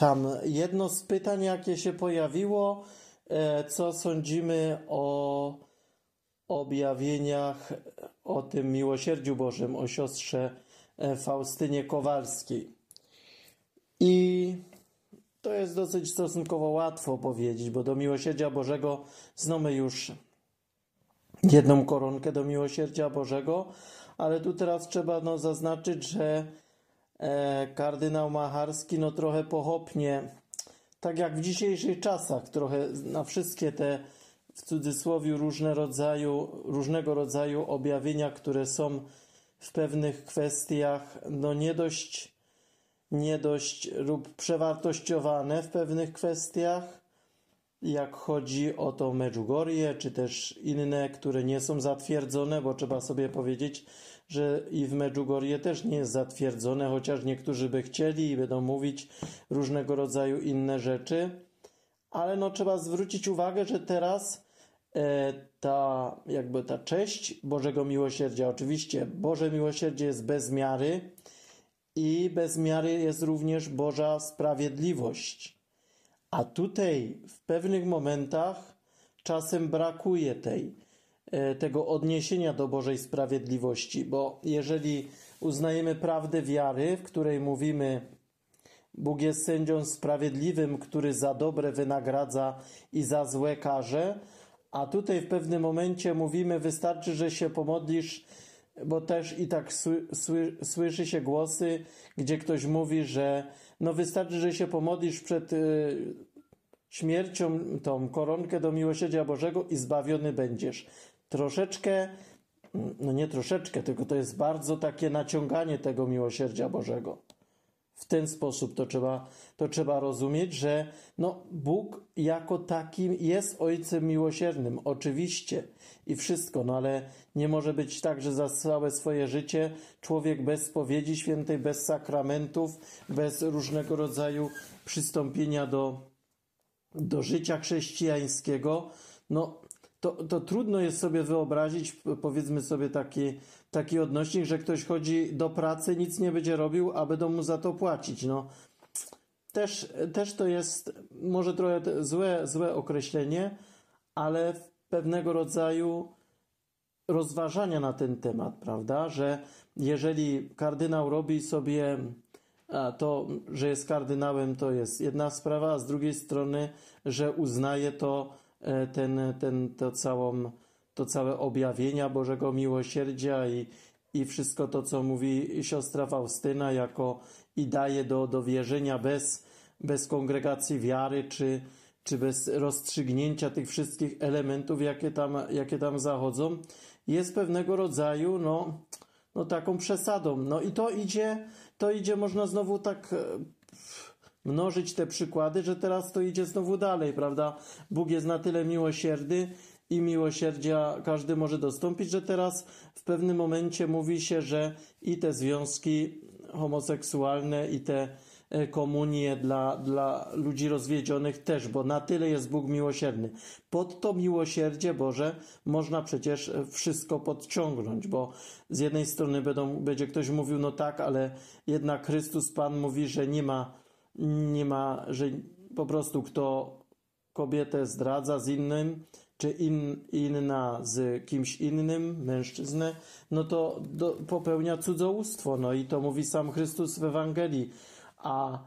tam jedno z pytań, jakie się pojawiło, e, co sądzimy o objawieniach o tym miłosierdziu Bożym, o siostrze e, Faustynie Kowalskiej. I to jest dosyć stosunkowo łatwo powiedzieć, bo do miłosierdzia Bożego znamy już jedną koronkę do miłosierdzia Bożego, ale tu teraz trzeba no, zaznaczyć, że kardynał Macharski no, trochę pochopnie, tak jak w dzisiejszych czasach, trochę na wszystkie te w cudzysłowie różne rodzaju, różnego rodzaju objawienia, które są w pewnych kwestiach no, nie dość nie dość lub przewartościowane w pewnych kwestiach, jak chodzi o to Medjugorje, czy też inne, które nie są zatwierdzone, bo trzeba sobie powiedzieć, że i w Medjugorje też nie jest zatwierdzone, chociaż niektórzy by chcieli i będą mówić różnego rodzaju inne rzeczy. Ale no trzeba zwrócić uwagę, że teraz e, ta jakby ta cześć Bożego Miłosierdzia, oczywiście Boże Miłosierdzie jest bez miary i bez miary jest również Boża sprawiedliwość. A tutaj w pewnych momentach czasem brakuje tej, tego odniesienia do Bożej sprawiedliwości, bo jeżeli uznajemy prawdę wiary, w której mówimy, Bóg jest sędzią sprawiedliwym, który za dobre wynagradza i za złe karze, a tutaj w pewnym momencie mówimy, wystarczy, że się pomodlisz, bo też i tak sły, sły, słyszy się głosy, gdzie ktoś mówi, że no wystarczy, że się pomodlisz przed y, śmiercią tą koronkę do miłosierdzia Bożego i zbawiony będziesz. Troszeczkę, no nie troszeczkę, tylko to jest bardzo takie naciąganie tego miłosierdzia Bożego. W ten sposób to trzeba, to trzeba rozumieć, że no, Bóg jako taki jest Ojcem miłosiernym, oczywiście i wszystko, no ale nie może być tak, że za całe swoje życie człowiek bez spowiedzi świętej, bez sakramentów, bez różnego rodzaju przystąpienia do, do życia chrześcijańskiego, no to, to trudno jest sobie wyobrazić, powiedzmy sobie taki, taki odnośnik, że ktoś chodzi do pracy, nic nie będzie robił, a będą mu za to płacić. No, też, też to jest może trochę złe, złe określenie, ale pewnego rodzaju rozważania na ten temat, prawda? Że jeżeli kardynał robi sobie to, że jest kardynałem, to jest jedna sprawa, a z drugiej strony, że uznaje to ten, ten, to, całą, to całe objawienia Bożego Miłosierdzia i, i wszystko to, co mówi siostra Faustyna, jako i daje do, do wierzenia bez, bez kongregacji wiary, czy, czy bez rozstrzygnięcia tych wszystkich elementów, jakie tam, jakie tam zachodzą, jest pewnego rodzaju, no, no taką przesadą. No i to idzie, to idzie, można znowu tak e, mnożyć te przykłady, że teraz to idzie znowu dalej, prawda? Bóg jest na tyle miłosierny i miłosierdzia każdy może dostąpić, że teraz w pewnym momencie mówi się, że i te związki homoseksualne, i te E, komunię dla, dla ludzi rozwiedzionych też, bo na tyle jest Bóg miłosierny. Pod to miłosierdzie Boże można przecież wszystko podciągnąć, bo z jednej strony będą, będzie ktoś mówił, no tak, ale jednak Chrystus Pan mówi, że nie ma, nie ma, że po prostu kto kobietę zdradza z innym, czy in, inna z kimś innym, mężczyznę, no to do, popełnia cudzołóstwo. No i to mówi sam Chrystus w Ewangelii a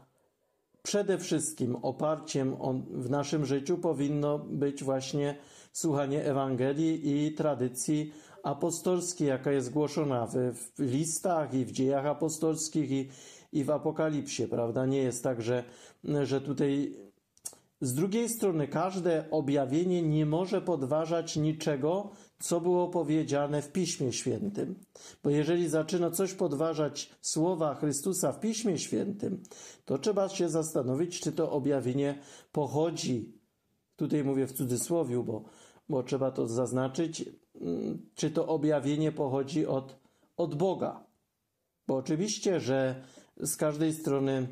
przede wszystkim oparciem w naszym życiu powinno być właśnie słuchanie Ewangelii i tradycji apostolskiej, jaka jest głoszona w, w listach i w dziejach apostolskich i, i w Apokalipsie, prawda? Nie jest tak, że, że tutaj z drugiej strony każde objawienie nie może podważać niczego, co było powiedziane w Piśmie Świętym. Bo jeżeli zaczyna coś podważać słowa Chrystusa w Piśmie Świętym, to trzeba się zastanowić, czy to objawienie pochodzi, tutaj mówię w cudzysłowie, bo, bo trzeba to zaznaczyć, mm, czy to objawienie pochodzi od, od Boga. Bo oczywiście, że z każdej strony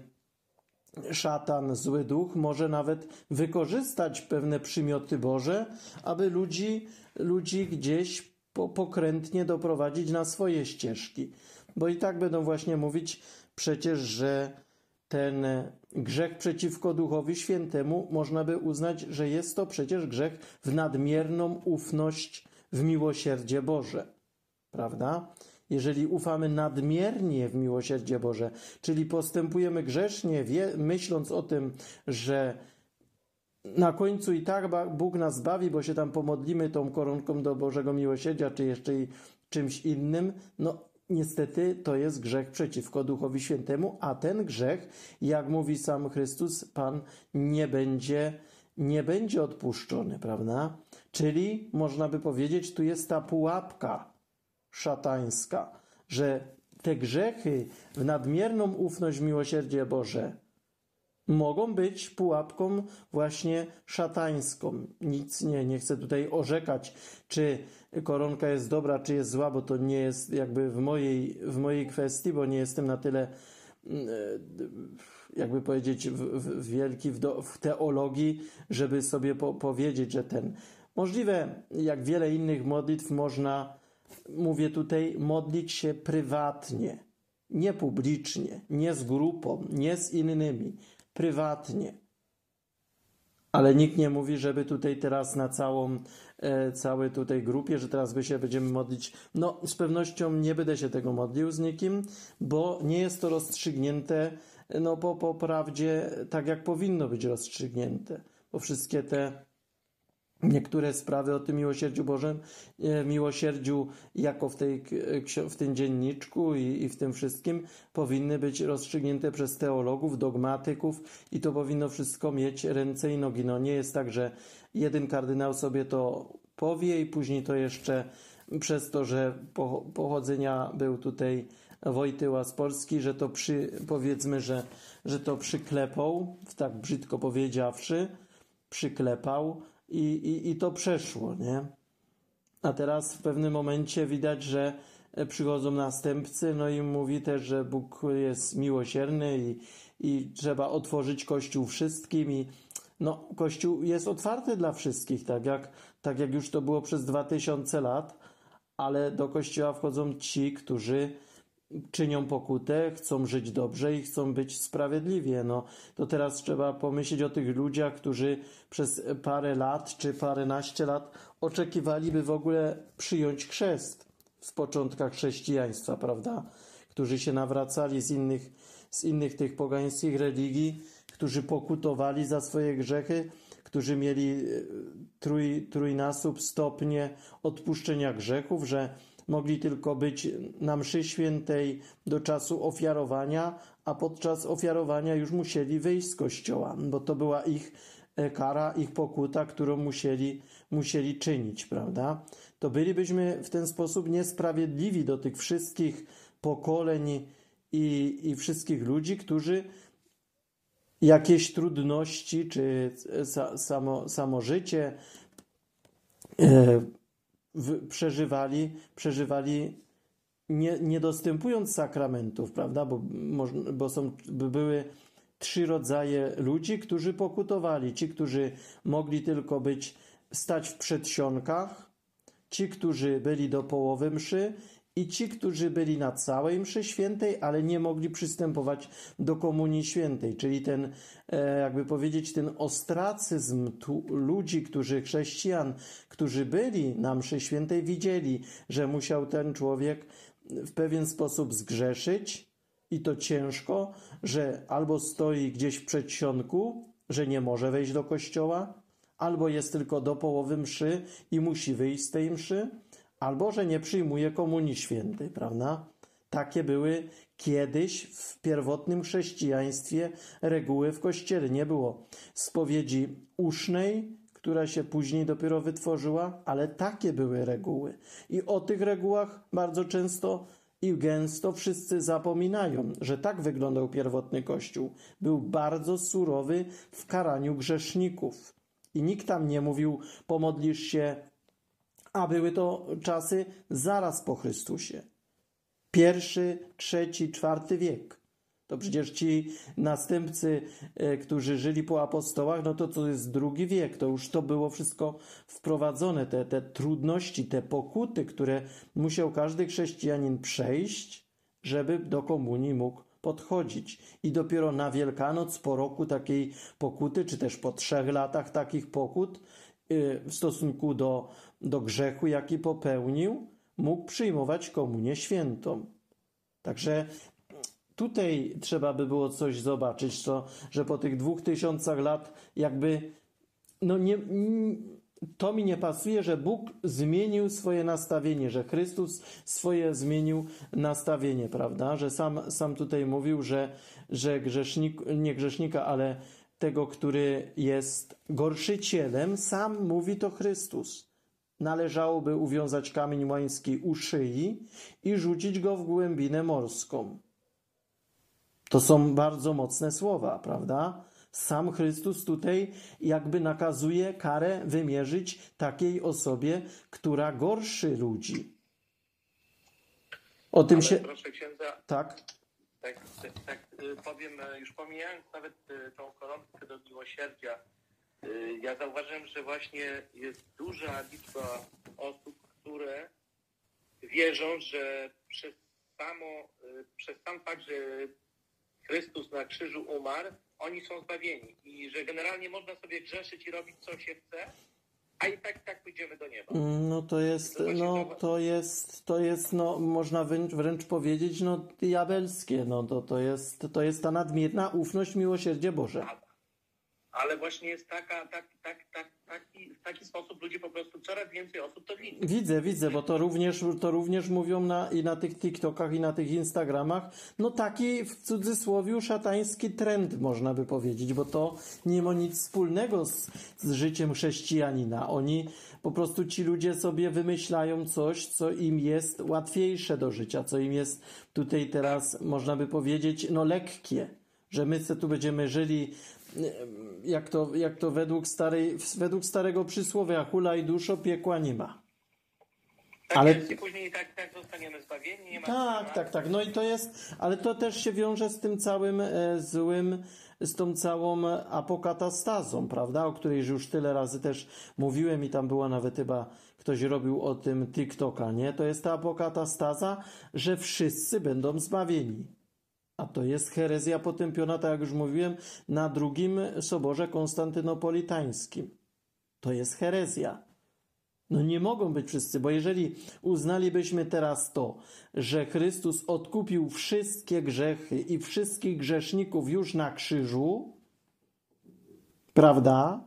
szatan, zły duch może nawet wykorzystać pewne przymioty Boże, aby ludzi, ludzi gdzieś po, pokrętnie doprowadzić na swoje ścieżki. Bo i tak będą właśnie mówić przecież, że ten grzech przeciwko Duchowi Świętemu można by uznać, że jest to przecież grzech w nadmierną ufność w miłosierdzie Boże. Prawda? Jeżeli ufamy nadmiernie w miłosierdzie Boże, czyli postępujemy grzesznie, wie, myśląc o tym, że na końcu i tak Bóg nas bawi, bo się tam pomodlimy tą koronką do Bożego Miłosierdzia, czy jeszcze czymś innym, no niestety to jest grzech przeciwko Duchowi Świętemu, a ten grzech, jak mówi sam Chrystus, Pan nie będzie, nie będzie odpuszczony, prawda? Czyli można by powiedzieć, tu jest ta pułapka szatańska, że te grzechy w nadmierną ufność w miłosierdzie Boże mogą być pułapką właśnie szatańską. Nic nie, nie chcę tutaj orzekać, czy koronka jest dobra, czy jest zła, bo to nie jest jakby w mojej, w mojej kwestii, bo nie jestem na tyle mm, e, jakby powiedzieć w, w, wielki w, do, w, teologii, żeby sobie po, powiedzieć, że ten możliwe, jak wiele innych modlitw można, mówię tutaj, modlić się prywatnie, nie publicznie, nie z grupą, nie z innymi, prywatnie. Ale nikt nie mówi, żeby tutaj teraz na całą, e, całej tutaj grupie, że teraz by się będziemy modlić. No, z pewnością nie będę się tego modlił z nikim, bo nie jest to rozstrzygnięte, no po, po prawdzie tak jak powinno być rozstrzygnięte. Bo wszystkie te niektóre sprawy o tym miłosierdziu Bożym, e, miłosierdziu jako w, tej, w tym dzienniczku i, i w tym wszystkim powinny być rozstrzygnięte przez teologów, dogmatyków i to powinno wszystko mieć ręce i nogi. No nie jest tak, że jeden kardynał sobie to powie i później to jeszcze przez to, że pochodzenia był tutaj Wojtyła z Polski, że to przy, powiedzmy, że, że to przyklepał, tak brzydko powiedziawszy, przyklepał, i, i, i to przeszło, nie? A teraz w pewnym momencie widać, że przychodzą następcy, no i mówi też, że Bóg jest miłosierny i, i trzeba otworzyć Kościół wszystkim i no, Kościół jest otwarty dla wszystkich, tak jak, tak jak już to było przez dwa tysiące lat, ale do Kościoła wchodzą ci, którzy czynią pokutę, chcą żyć dobrze i chcą być sprawiedliwie. No, to teraz trzeba pomyśleć o tych ludziach, którzy przez parę lat czy paręnaście lat oczekiwaliby w ogóle przyjąć chrzest w początkach chrześcijaństwa, prawda? Którzy się nawracali z innych, z innych tych pogańskich religii, którzy pokutowali za swoje grzechy, którzy mieli e, trój, trójnasób stopnie odpuszczenia grzechów, że mogli tylko być na mszy świętej do czasu ofiarowania, a podczas ofiarowania już musieli wyjść z kościoła, bo to była ich e, kara, ich pokuta, którą musieli, musieli czynić, prawda? To bylibyśmy w ten sposób niesprawiedliwi do tych wszystkich pokoleń i, i wszystkich ludzi, którzy jakieś trudności, czy samo, samo życie, e, w, przeżywali, przeżywali nie, nie dostępując sakramentów, prawda? Bo, bo są, były trzy rodzaje ludzi, którzy pokutowali. Ci, którzy mogli tylko być, stać w przedsionkach, ci, którzy byli do połowy mszy i ci, którzy byli na całej mszy świętej, ale nie mogli przystępować do komunii świętej, czyli ten, e, jakby powiedzieć, ten ostracyzm ludzi, którzy, chrześcijan, którzy byli na mszy świętej, widzieli, że musiał ten człowiek w pewien sposób zgrzeszyć i to ciężko, że albo stoi gdzieś w przedsionku, że nie może wejść do kościoła, albo jest tylko do połowy mszy i musi wyjść z tej mszy, albo że nie przyjmuje Komunii Świętej, prawda? Takie były kiedyś w pierwotnym chrześcijaństwie reguły w kościele. Nie było spowiedzi usznej, która się później dopiero wytworzyła, ale takie były reguły. I o tych regułach bardzo często i gęsto wszyscy zapominają, że tak wyglądał pierwotny Kościół. Był bardzo surowy w karaniu grzeszników. I nikt tam nie mówił, pomodlisz się a były to czasy zaraz po Chrystusie. Pierwszy, trzeci, czwarty wiek. To przecież ci następcy, e, którzy żyli po apostołach, no to to jest drugi wiek. To już to było wszystko wprowadzone. Te, te trudności, te pokuty, które musiał każdy chrześcijanin przejść, żeby do komunii mógł podchodzić. I dopiero na Wielkanoc, po roku takiej pokuty, czy też po trzech latach takich pokut, y, w stosunku do, do grzechu, jaki popełnił, mógł przyjmować komunię świętą. Także tutaj trzeba by było coś zobaczyć, to, że po tych dwóch tysiącach lat jakby no nie, to mi nie pasuje, że Bóg zmienił swoje nastawienie, że Chrystus swoje zmienił nastawienie, prawda? Że sam, sam tutaj mówił, że, że grzesznik, nie grzesznika, ale tego, który jest gorszycielem, sam mówi to Chrystus. Należałoby uwiązać kamień łański u szyi i rzucić go w głębinę morską. To są bardzo mocne słowa, prawda? Sam Chrystus tutaj jakby nakazuje karę wymierzyć takiej osobie, która gorszy ludzi. O tym Ale się. proszę księdza, Tak. tak, tak, tak y, powiem, y, już pomijając nawet y, tą koronkę do miłosierdzia, ja zauważyłem, że właśnie jest duża liczba osób, które wierzą, że przez samo, y, przez sam fakt, że Chrystus na krzyżu umarł, oni są zbawieni i że generalnie można sobie grzeszyć i robić co się chce, a i tak tak pójdziemy do nieba. No to jest, To no to- to jest, to jest, no można wręcz, powiedzieć, no diabelskie, no to, to jest, to jest ta nadmierna ufność, miłosierdzie Boże. Ale właśnie jest taka, tak, tak, tak, taki, w taki sposób ludzie po prostu, coraz więcej osób to widzi. Widzę, widzę, bo to również, to również mówią na, i na tych TikTokach, i na tych Instagramach. No taki w cudzysłowie szatański trend, można by powiedzieć, bo to nie ma nic wspólnego z, z życiem chrześcijanina. Oni, po prostu ci ludzie sobie wymyślają coś, co im jest łatwiejsze do życia, co im jest tutaj teraz, można by powiedzieć, no lekkie. Że my tu będziemy żyli jak to, jak to według, starej, według starego przysłowia, hulaj duszo, piekła nie ma. Tak Ale- później tak, tak zostaniemy zbawieni, nie ma Tak, tak, tak. No i to jest, ale to też się wiąże z tym całym e, złym, z tą całą apokatastazą, prawda? O której już tyle razy też mówiłem i tam była nawet chyba ktoś robił o tym TikToka, nie? To jest ta apokatastaza, że wszyscy będą zbawieni. A to jest herezja potępiona, tak jak już mówiłem, na drugim soborze konstantynopolitańskim. To jest herezja. No nie mogą być wszyscy, bo jeżeli uznalibyśmy teraz to, że Chrystus odkupił wszystkie grzechy i wszystkich grzeszników już na krzyżu, prawda?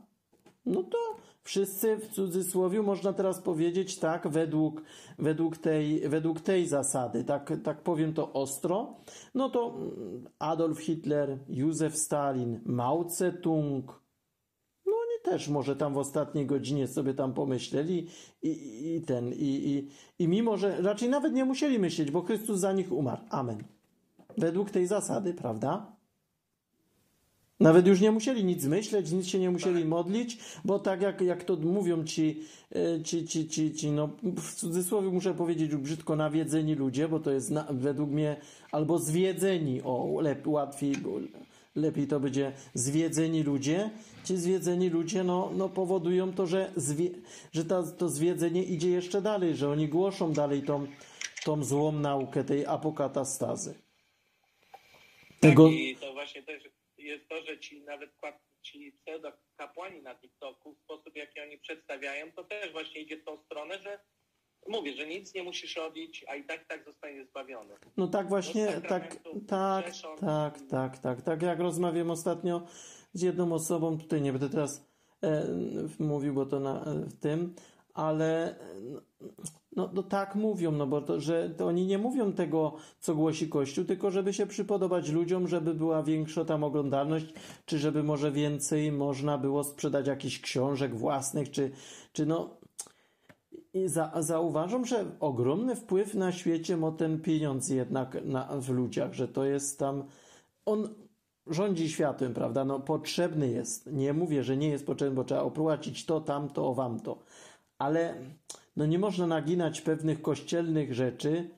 No to wszyscy w cudzysłowie można teraz powiedzieć tak, według, według, tej, według tej zasady, tak, tak powiem to ostro, no to mm, Adolf Hitler, Józef Stalin, Mao Tse-tung, no oni też może tam w ostatniej godzinie sobie tam pomyśleli i, i, i ten, i, i, i mimo, że raczej nawet nie musieli myśleć, bo Chrystus za nich umarł. Amen. Według tej zasady, prawda? Nawet już nie musieli nic myśleć, nic się nie musieli modlić, bo tak jak, jak to mówią ci, e, ci, ci, ci, ci, no w cudzysłowie muszę powiedzieć brzydko nawiedzeni ludzie, bo to jest na, według mnie albo zwiedzeni, o lep, łatwiej, bo lepiej to będzie zwiedzeni ludzie. Ci zwiedzeni ludzie no, no powodują to, że, zwie, że ta, to zwiedzenie idzie jeszcze dalej, że oni głoszą dalej tą, tą złą naukę tej apokatastazy. Tego... I to właśnie też jest to, że ci nawet ci pseudo-kapłani na TikToku, sposób jaki oni przedstawiają, to też właśnie idzie w tą stronę, że mówię, że nic nie musisz robić, a i tak tak zostaniesz zbawiony. No tak właśnie, tak, tak, tak, tak, tak, tak jak rozmawiam ostatnio z jedną osobą, tutaj nie będę teraz e, mówił, bo to na e, w tym, ale e, no, no tak mówią, no bo to, że to oni nie mówią tego, co głosi Kościół, tylko żeby się przypodobać ludziom, żeby była większa tam oglądalność, czy żeby może więcej można było sprzedać jakichś książek własnych, czy, czy no i za, zauważam, że ogromny wpływ na świecie ma ten pieniądz jednak na, w ludziach, że to jest tam. On rządzi światem, prawda? No, potrzebny jest. Nie mówię, że nie jest potrzebny, bo trzeba opłacić to, tamto, wam to. Ale no, nie można naginać pewnych kościelnych rzeczy,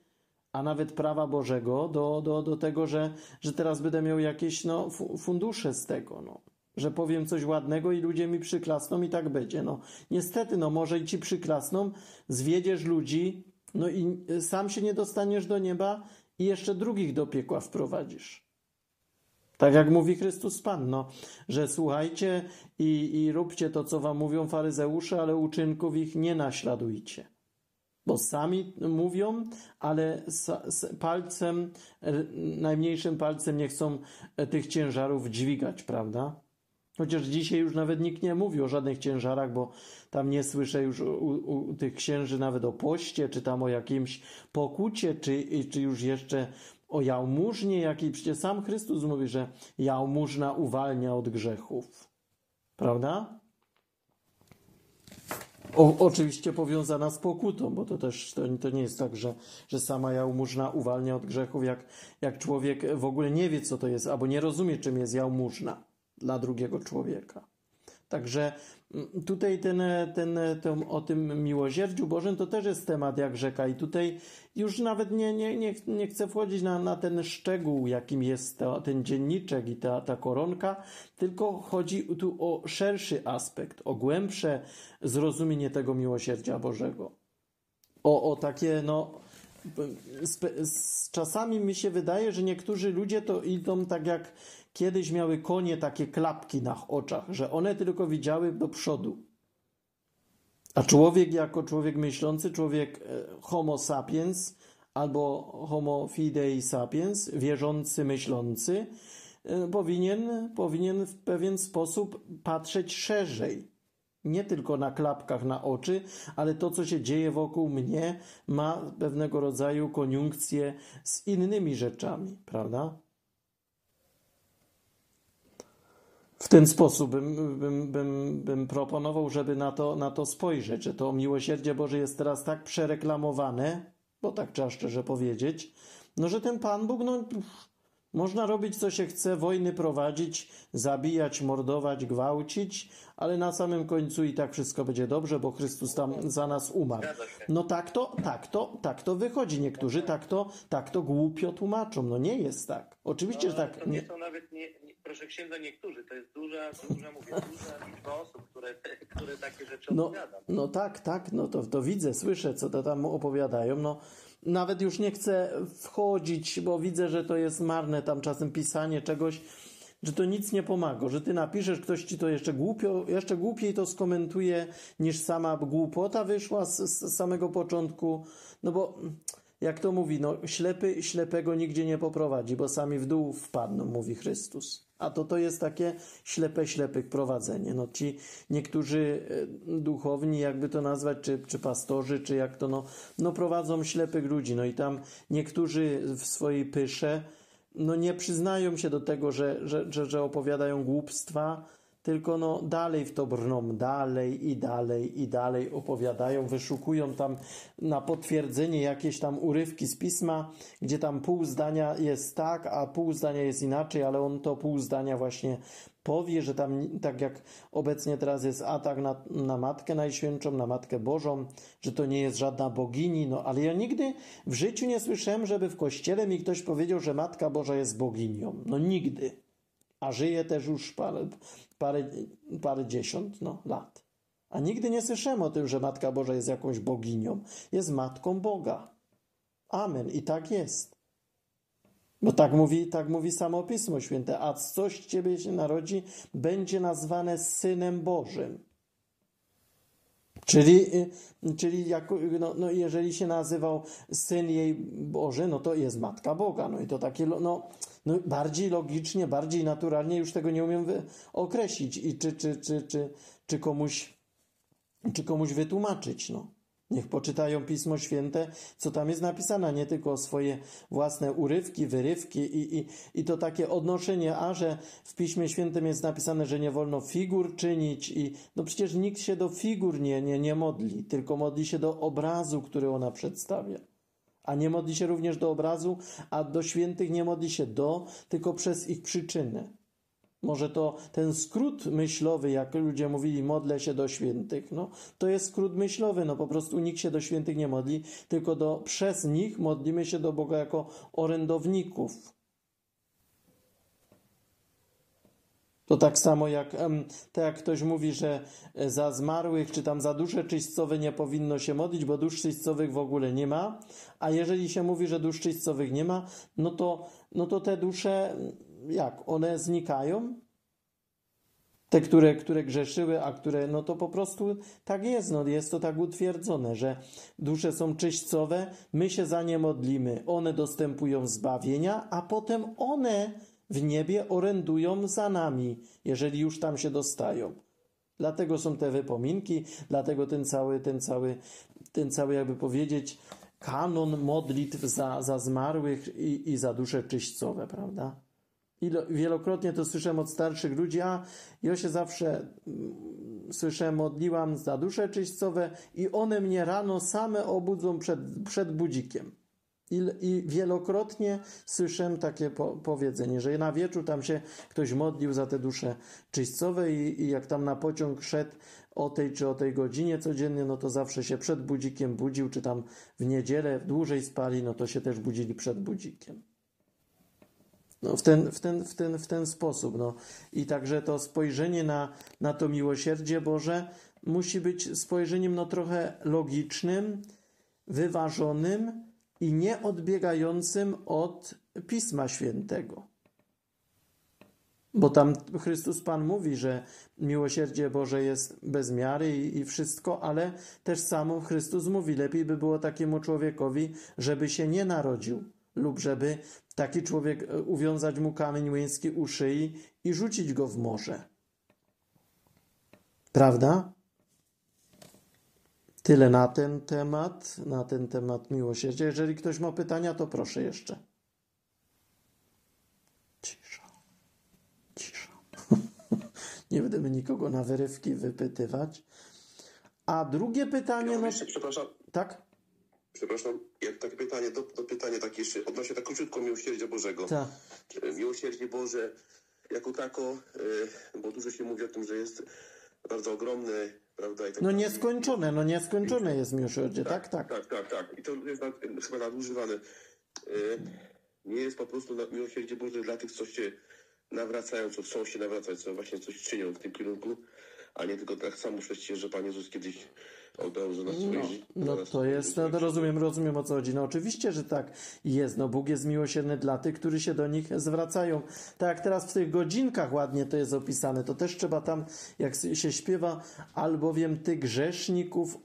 a nawet prawa Bożego do, do, do tego, że, że teraz będę miał jakieś no, fu- fundusze z tego. No że powiem coś ładnego i ludzie mi przyklasną i tak będzie. No, niestety, no może i ci przyklasną, zwiedziesz ludzi, no i sam się nie dostaniesz do nieba i jeszcze drugich do piekła wprowadzisz. Tak jak mówi Chrystus Pan, no, że słuchajcie i, i róbcie to, co wam mówią faryzeusze, ale uczynków ich nie naśladujcie. Bo sami mówią, ale palcem, najmniejszym palcem nie chcą e, tych ciężarów dźwigać, prawda? Chociaż dzisiaj już nawet nikt nie mówi o żadnych ciężarach, bo tam nie słyszę już u, u tych księży nawet o poście, czy tam o jakimś pokucie, czy, czy już jeszcze o jałmużnie, jakiej przecież sam Chrystus mówi, że jałmużna uwalnia od grzechów. Prawda? O, oczywiście powiązana z pokutą, bo to też to, to nie jest tak, że, że sama jałmużna uwalnia od grzechów, jak, jak człowiek w ogóle nie wie, co to jest, albo nie rozumie, czym jest jałmużna dla drugiego człowieka. Także tutaj ten, ten, ten, o tym miłosierdziu Bożym to też jest temat jak rzeka i tutaj już nawet nie, nie, nie, nie chcę wchodzić na, na ten szczegół, jakim jest to, ten dzienniczek i ta, ta koronka, tylko chodzi tu o szerszy aspekt, o głębsze zrozumienie tego miłosierdzia Bożego. O, o takie, no, z, z, czasami mi się wydaje, że niektórzy ludzie to idą tak jak Kiedyś miały konie takie klapki na oczach, że one tylko widziały do przodu. A człowiek, jako człowiek myślący, człowiek e, Homo sapiens albo Homo fidei sapiens, wierzący, myślący, e, powinien, powinien w pewien sposób patrzeć szerzej. Nie tylko na klapkach na oczy, ale to, co się dzieje wokół mnie, ma pewnego rodzaju koniunkcję z innymi rzeczami, prawda? W ten sposób bym, bym, bym, bym proponował, żeby na to, na to spojrzeć, że to miłosierdzie Boże jest teraz tak przereklamowane, bo tak trzeba szczerze powiedzieć, no że ten Pan Bóg, no można robić co się chce, wojny prowadzić, zabijać, mordować, gwałcić, ale na samym końcu i tak wszystko będzie dobrze, bo Chrystus tam za nas umarł. No tak to, tak to, tak to wychodzi. Niektórzy tak to, tak to głupio tłumaczą. No nie jest tak. Oczywiście, no, że tak. To nie są nawet nie, proszę księdza, niektórzy, to jest duża, duża, mówię, duża liczba osób, które, które takie rzeczy no, opowiadam. No tak, tak, no to, to widzę, słyszę, co to tam opowiadają, no nawet już nie chcę wchodzić, bo widzę, że to jest marne tam czasem pisanie czegoś, że to nic nie pomaga, że ty napiszesz, ktoś ci to jeszcze głupio, jeszcze głupiej to skomentuje, niż sama głupota wyszła z, z samego początku, no bo jak to mówi, no ślepy ślepego nigdzie nie poprowadzi, bo sami w dół wpadną, mówi Chrystus. A to to jest takie ślepe ślepych prowadzenie. No ci niektórzy e, duchowni, jakby to nazwać, czy, czy pastorzy, czy jak to no, no prowadzą ślepych ludzi. No i tam niektórzy w swojej pysze no nie przyznają się do tego, że, że, że, że opowiadają głupstwa, tylko no dalej w to brną, dalej i dalej i dalej opowiadają, wyszukują tam na potwierdzenie jakieś tam urywki z pisma, gdzie tam pół zdania jest tak, a pół zdania jest inaczej, ale on to pół zdania właśnie powie, że tam tak jak obecnie teraz jest atak na, na Matkę Najświętszą, na Matkę Bożą, że to nie jest żadna bogini, no ale ja nigdy w życiu nie słyszałem, żeby w kościele mi ktoś powiedział, że Matka Boża jest boginią. No nigdy. A żyje też już parę, parę, parę dziesiąt no, lat. A nigdy nie słyszałem o tym, że Matka Boża jest jakąś boginią. Jest Matką Boga. Amen. I tak jest. Bo tak mówi, tak mówi samo Pismo Święte. A coś ciebie się narodzi, będzie nazwane Synem Bożym. Czyli, y, czyli jak, no, no jeżeli się nazywał Syn jej Boży, no to jest Matka Boga. No i to takie, no, no bardziej logicznie, bardziej naturalnie już tego nie umiem określić i czy, czy, czy, czy, czy, komuś, czy komuś wytłumaczyć. No. Niech poczytają Pismo Święte, co tam jest napisane, nie tylko swoje własne urywki, wyrywki i, i, i to takie odnoszenie, a że w Piśmie Świętym jest napisane, że nie wolno figur czynić i no przecież nikt się do figur nie, nie, nie modli, tylko modli się do obrazu, który ona przedstawia. A nie modli się również do obrazu, a do świętych nie modli się do, tylko przez ich przyczynę. Może to ten skrót myślowy, jak ludzie mówili, modlę się do świętych, no, to jest skrót myślowy, no po prostu nikt się do świętych nie modli, tylko do, przez nich modlimy się do Boga jako orędowników. To tak samo jak, tak jak ktoś mówi, że e, za zmarłych czy tam za dusze czyśćcowe nie powinno się modlić, bo dusz czyśćcowych w ogóle nie ma, a jeżeli się mówi, że dusz czyśćcowych nie ma, no to, no to te dusze jak? One znikają? Te, które, które grzeszyły, a które, no to po prostu tak jest, no jest to tak utwierdzone, że dusze są czyśćcowe, my się za nie modlimy, one dostępują zbawienia, a potem one w niebie orędują za nami, jeżeli już tam się dostają. Dlatego są te wypominki, dlatego ten cały, ten cały, ten cały jakby powiedzieć, kanon modlitw za, za zmarłych i, i za dusze czyśćcowe, prawda? I wielokrotnie to słyszę od starszych ludzi, a ja się zawsze mm, słyszę, modliłam za dusze czyśćcowe i one mnie rano same obudzą przed, przed budzikiem. I, I, wielokrotnie słyszę takie po, powiedzenie, że na wieczór tam się ktoś modlił za te dusze czyśćcowe i, i jak tam na pociąg szedł o tej czy o tej godzinie codziennie, no to zawsze się przed budzikiem budził, czy tam w niedzielę dłużej spali, no to się też budzili przed budzikiem. No, w, ten, w, ten, w, ten, w ten sposób. No. I także to spojrzenie na, na to miłosierdzie Boże musi być spojrzeniem no, trochę logicznym, wyważonym i nie odbiegającym od Pisma Świętego. Bo tam Chrystus Pan mówi, że miłosierdzie Boże jest bez miary i, i, wszystko, ale też samo Chrystus mówi, lepiej by było takiemu człowiekowi, żeby się nie narodził lub żeby taki człowiek e, uwiązać mu kamień łyński u szyi i rzucić go w morze. Prawda? Tyle na ten temat, na ten temat miłosierdzia. Jeżeli ktoś ma pytania, to proszę jeszcze. Cisza. Cisza. Nie będziemy nikogo na wyrywki wypytywać. A drugie pytanie. Ja no... jeszcze, przepraszam. Tak? Przepraszam, jak takie pytanie, do, do pytania takie jeszcze odnośnie tak króciutko miłosierdzia Bożego. Tak. Miłosierdzie Boże jako tako, y, bo dużo się mówi o tym, że jest bardzo ogromne, prawda? I tak No nieskończone, no nieskończone jest miłosierdzie, tak, tak. Tak, tak, tak. I to jest nad, chyba nadużywane. Y, Nie jest po prostu miłosierdzie Boże dla tych, co się nawracają, co chcą się nawracać, co właśnie coś czynią w tym kierunku, a nie tylko tak samo chrześcijan, że Pan Jezus kiedyś oddał za nas swoje No, życie. no to jest, no rozumiem, rozumiem o co chodzi. No oczywiście, że tak jest. No Bóg jest miłosierny dla tych, którzy się do nich zwracają. Tak jak teraz w tych godzinkach ładnie to jest opisane, to też trzeba tam, jak się śpiewa, albowiem ty grzeszników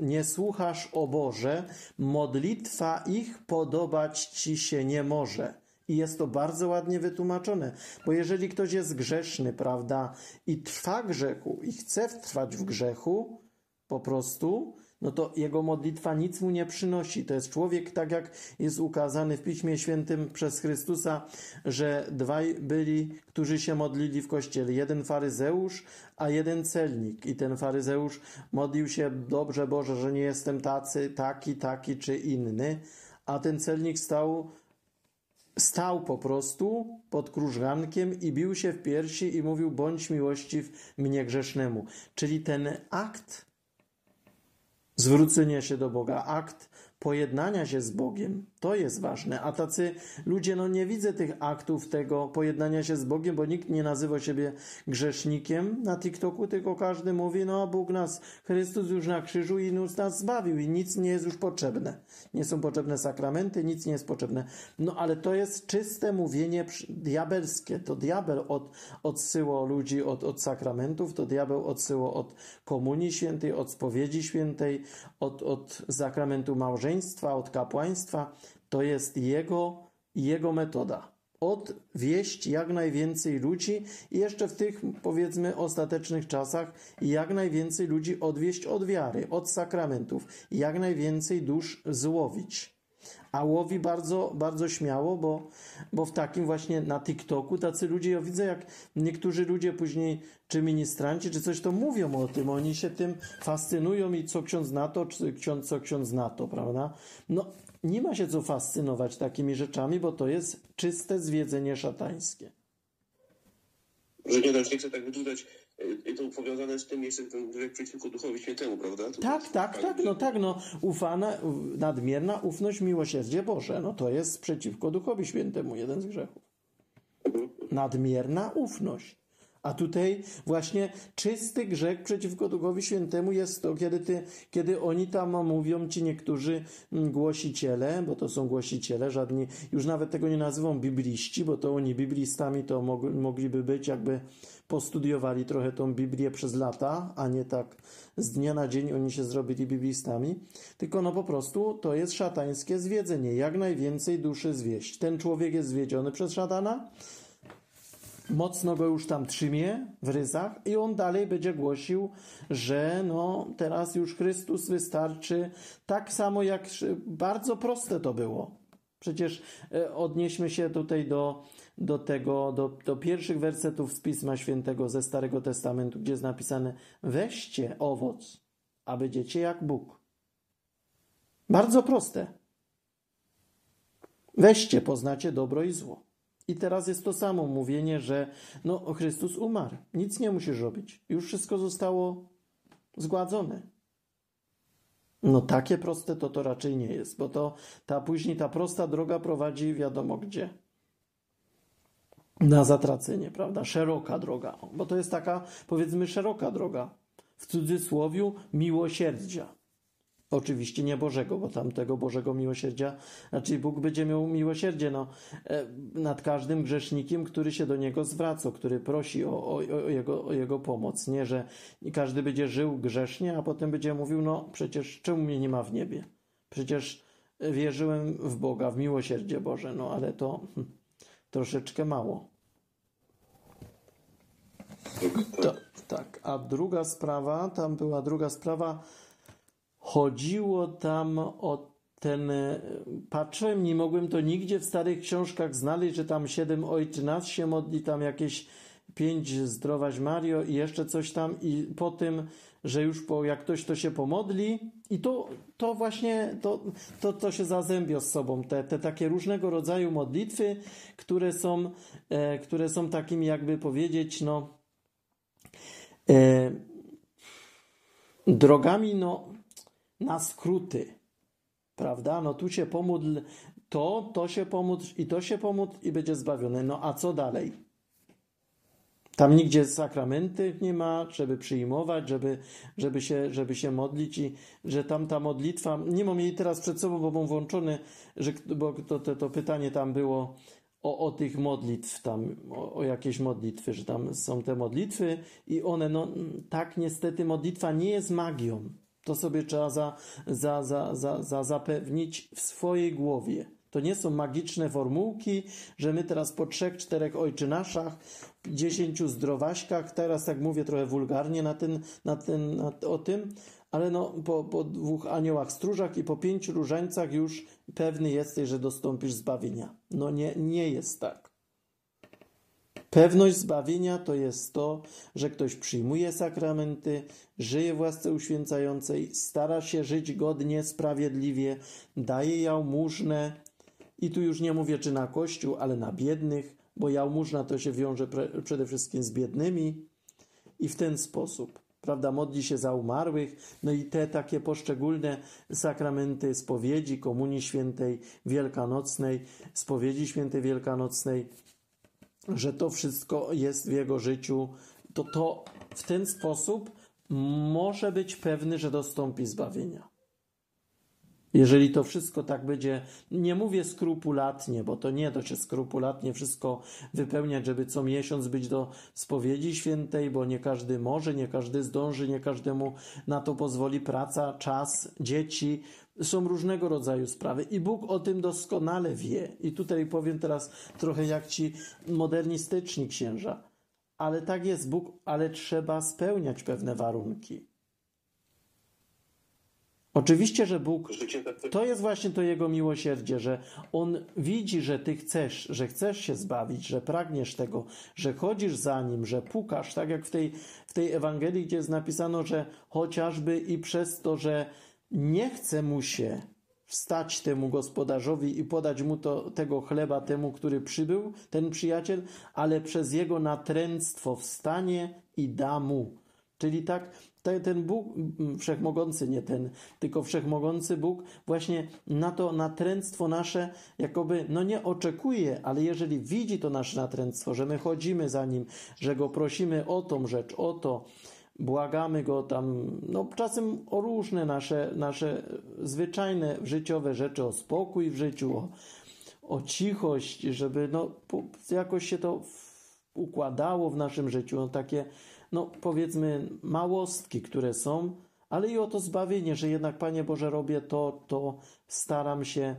nie słuchasz o Boże, modlitwa ich podobać ci się nie może. I jest to bardzo ładnie wytłumaczone, bo jeżeli ktoś jest grzeszny, prawda, i trwa grzechu, i chce trwać w grzechu, po prostu, no to jego modlitwa nic mu nie przynosi. To jest człowiek, tak jak jest ukazany w Piśmie Świętym przez Chrystusa, że dwaj byli, którzy się modlili w kościele. Jeden faryzeusz, a jeden celnik. I ten faryzeusz modlił się, dobrze Boże, że nie jestem tacy, taki, taki czy inny. A ten celnik stał stał po prostu pod krużgankiem i bił się w piersi i mówił: Bądź miłościw mnie grzesznemu. Czyli ten akt zwrócenia się do Boga, akt pojednania się z Bogiem, to jest ważne. A tacy ludzie, no nie widzę tych aktów tego pojednania się z Bogiem, bo nikt nie nazywa siebie grzesznikiem na TikToku, tylko każdy mówi, no Bóg nas, Chrystus już na krzyżu i już nas zbawił i nic nie jest już potrzebne. Nie są potrzebne sakramenty, nic nie jest potrzebne. No ale to jest czyste mówienie diabelskie. To diabeł od, odsyło ludzi od, od sakramentów, to diabeł odsyło od komunii świętej, od spowiedzi świętej, od, od sakramentu małżeństwa, od kapłaństwa. To jest jego, jego metoda. Odwieść jak najwięcej ludzi i jeszcze w tych, powiedzmy, ostatecznych czasach jak najwięcej ludzi odwieść od wiary, od sakramentów, jak najwięcej dusz złowić. A łowi bardzo, bardzo śmiało, bo, bo w takim właśnie na TikToku tacy ludzie, ja widzę jak niektórzy ludzie później, czy ministranci, czy coś to mówią o tym, oni się tym fascynują i co ksiądz na to, czy ksiądz, co ksiądz na to, prawda? No, nie ma się co fascynować takimi rzeczami, bo to jest czyste zwiedzenie szatańskie. Że nie, też nie chcę tak wydłużać, y, i to powiązane z tym jeszcze ten przeciwko Duchowi Świętemu, prawda? To Tak, tak, tak, no tak, no ufana, nadmierna ufność, miłosierdzie Boże, no to jest przeciwko Duchowi Świętemu jeden z grzechów. Mhm. nadmierna ufność. A tutaj właśnie czysty grzech przeciwko Duchowi Świętemu jest to, kiedy, ty, kiedy oni tam mówią, ci niektórzy mm, głosiciele, bo to są głosiciele, żadni, już nawet tego nie nazywam bibliści, bo to oni biblistami to mog, mogliby być, jakby postudiowali trochę tą Biblię przez lata, a nie tak z dnia na dzień oni się zrobili biblistami, tylko no po prostu to jest szatańskie zwiedzenie, jak najwięcej duszy zwieść. Ten człowiek jest zwiedziony przez szatana, mocno go już tam trzymie w ryzach i on dalej będzie głosił, że no teraz już Chrystus wystarczy, tak samo jak bardzo proste to było. Przecież e, odnieśmy się tutaj do, do tego, do, do pierwszych wersetów z Pisma Świętego ze Starego Testamentu, gdzie jest napisane weźcie owoc, a będziecie jak Bóg. Bardzo proste. Weźcie, poznacie dobro i zło. I teraz jest to samo mówienie, że no, Chrystus umarł. Nic nie musisz robić. Już wszystko zostało zgładzone. No takie proste to to raczej nie jest, bo to ta później ta prosta droga prowadzi wiadomo gdzie. Na zatracenie, prawda? Szeroka droga, bo to jest taka powiedzmy szeroka droga. W cudzysłowiu miłosierdzia. Oczywiście nie Bożego, bo tamtego Bożego miłosierdzia, znaczy Bóg będzie miał miłosierdzie no, e, nad każdym grzesznikiem, który się do Niego zwraca, który prosi o, o, o, jego, o Jego pomoc. Nie, że każdy będzie żył grzesznie, a potem będzie mówił, no przecież czemu mnie nie ma w niebie? Przecież wierzyłem w Boga, w miłosierdzie Boże, no ale to hm, troszeczkę mało. To, tak, a druga sprawa, tam była druga sprawa, Chodziło tam o ten, patrzyłem, nie mogłem to nigdzie w starych książkach znaleźć, że tam siedem ojczy nas się modli, tam jakieś pięć zdrowaś Mario i jeszcze coś tam i po tym, że już po, jak ktoś to się pomodli i to, to właśnie, to, to, to się zazębia z sobą, te, te takie różnego rodzaju modlitwy, które są, e, które są takimi jakby powiedzieć, no e, drogami, no na skróty. Prawda? No tu się pomódl to, to się pomódl i to się pomódl i będzie zbawiony. No a co dalej? Tam nigdzie sakramenty nie ma, żeby przyjmować, żeby, żeby, się, żeby się modlić i że tam ta modlitwa, nie mam jej teraz przed sobą, bo mam włączony, że, bo to, to, to pytanie tam było o, o tych modlitw, tam, o, o jakieś modlitwy, że tam są te modlitwy i one, no tak niestety modlitwa nie jest magią. To sobie trzeba za, za, za, za, za zapewnić w swojej głowie. To nie są magiczne formułki, że my teraz po trzech, czterech ojczynaszach, dziesięciu zdrowaśkach, teraz tak mówię trochę wulgarnie na ten, na ten, na, o tym, ale no, po, po dwóch aniołach stróżach i po pięciu różańcach już pewny jesteś, że dostąpisz zbawienia. No nie, nie jest tak. Pewność zbawienia to jest to, że ktoś przyjmuje sakramenty, żyje w łasce uświęcającej, stara się żyć godnie, sprawiedliwie, daje jałmużnę. I tu już nie mówię czy na kościół, ale na biednych, bo jałmużna to się wiąże pre, przede wszystkim z biednymi. I w ten sposób prawda, modli się za umarłych, no i te takie poszczególne sakramenty spowiedzi, komunii świętej wielkanocnej, spowiedzi świętej wielkanocnej, że to wszystko jest w jego życiu, to to w ten sposób może być pewny, że dostąpi zbawienia. Jeżeli to wszystko tak będzie, nie mówię skrupulatnie, bo to nie da się skrupulatnie wszystko wypełniać, żeby co miesiąc być do spowiedzi świętej, bo nie każdy może, nie każdy zdąży, nie każdemu na to pozwoli praca, czas, dzieci. Są różnego rodzaju sprawy i Bóg o tym doskonale wie. I tutaj powiem teraz trochę jak ci modernistyczni księża. Ale tak jest Bóg, ale trzeba spełniać pewne warunki. Oczywiście, że Bóg, to jest właśnie to Jego miłosierdzie, że On widzi, że Ty chcesz, że chcesz się zbawić, że pragniesz tego, że chodzisz za Nim, że pukasz, tak jak w tej, w tej Ewangelii, gdzie jest napisano, że chociażby i przez to, że nie chce mu się wstać temu gospodarzowi i podać mu to, tego chleba temu, który przybył, ten przyjaciel, ale przez jego natręctwo wstanie i da mu. Czyli tak, te- ten Bóg mm, wszechmogący, nie ten, tylko wszechmogący Bóg właśnie na to natręctwo nasze jakoby, no nie oczekuje, ale jeżeli widzi to nasze natręctwo, że my chodzimy za Nim, że Go prosimy o tą rzecz, o to, błagamy Go tam, no czasem o różne nasze, nasze zwyczajne życiowe rzeczy, o spokój w życiu, o, o cichość, żeby no jakoś się to układało w naszym życiu, no takie, no powiedzmy małostki, które są, ale i o to zbawienie, że jednak Panie Boże robię to, to staram się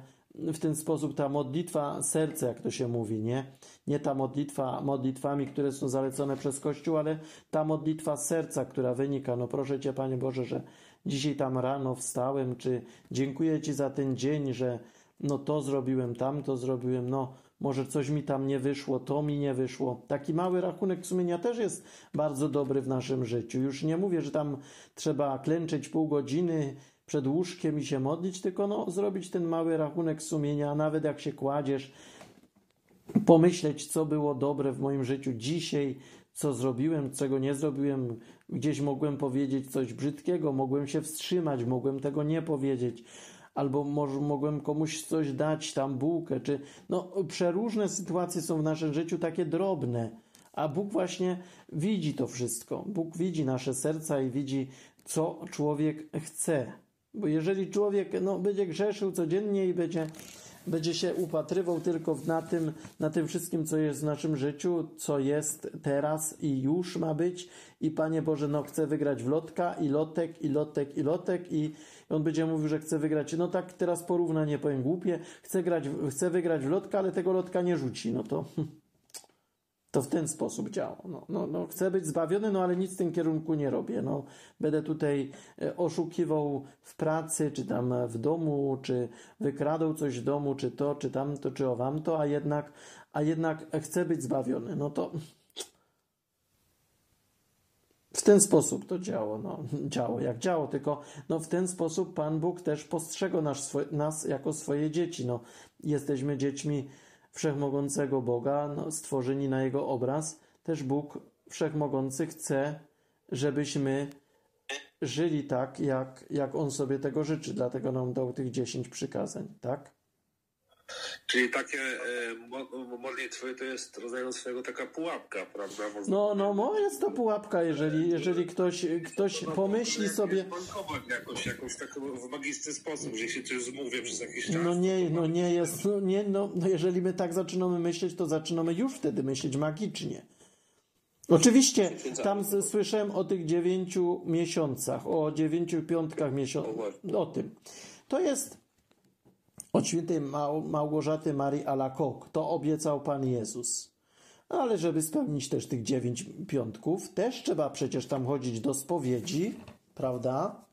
w ten sposób ta modlitwa serca, jak to się mówi, nie? Nie ta modlitwa modlitwami, które są zalecone przez Kościół, ale ta modlitwa serca, która wynika, no proszę Cię Panie Boże, że dzisiaj tam rano wstałem, czy dziękuję Ci za ten dzień, że no to zrobiłem, tamto zrobiłem, no może coś mi tam nie wyszło, to mi nie wyszło. Taki mały rachunek sumienia też jest bardzo dobry w naszym życiu. Już nie mówię, że tam trzeba klęczeć pół godziny przed łóżkiem i się modlić, tylko no zrobić ten mały rachunek sumienia, a nawet jak się kładziesz, pomyśleć, co było dobre w moim życiu dzisiaj, co zrobiłem, czego nie zrobiłem. Gdzieś mogłem powiedzieć coś brzydkiego, mogłem się wstrzymać, mogłem tego nie powiedzieć. Albo może mogłem komuś coś dać, tam bułkę, czy no przeróżne sytuacje są w naszym życiu takie drobne, a Bóg właśnie widzi to wszystko. Bóg widzi nasze serca i widzi, co człowiek chce. Bo jeżeli człowiek no, będzie grzeszył codziennie i będzie będzie się upatrywał tylko na tym, na tym wszystkim, co jest w naszym życiu, co jest teraz i już ma być. I Panie Boże, no chcę wygrać w lotka i lotek, i lotek, i lotek i on będzie mówił, że chce wygrać. No tak teraz porównanie powiem głupie. Chcę, grać, chcę wygrać w lotka, ale tego lotka nie rzuci. No to to w ten sposób działa. No, no, no, chcę być zbawiony, no ale nic w tym kierunku nie robię. No, będę tutaj e, oszukiwał w pracy, czy tam w domu, czy wykradał coś w domu, czy to, czy tamto, czy owamto, a jednak, a jednak chcę być zbawiony. No to w ten sposób to działo, no, działo jak działo, tylko no, w ten sposób Pan Bóg też postrzegał nas, nas jako swoje dzieci. No, jesteśmy dziećmi wszechmogącego Boga, no, stworzeni na Jego obraz. Też Bóg wszechmogący chce, żebyśmy żyli tak, jak, jak On sobie tego życzy. Dlatego nam dał tych dziesięć przykazań, tak? Czyli takie e, mo- modlitwy to jest rodzaju swojego taka pułapka, prawda? Można No, no, no jest to pułapka, jeżeli, jeżeli ktoś, ktoś No, pomyśli jak sobie... jakoś, jakoś tak w magiczny sposób, że się coś zmówię przez jakiś czas. No nie, no nie jest, no nie, no, no jeżeli my tak zaczynamy myśleć, to zaczynamy już wtedy myśleć magicznie. Oczywiście tam s- słyszałem o tych dziewięciu miesiącach, o dziewięciu piątkach miesiąca, o tym. To jest od świętej Mał, Małgorzaty Marii Alakok. To obiecał Pan Jezus. No, Ale żeby spełnić też tych dziewięć piątków, też trzeba przecież tam chodzić do spowiedzi, prawda?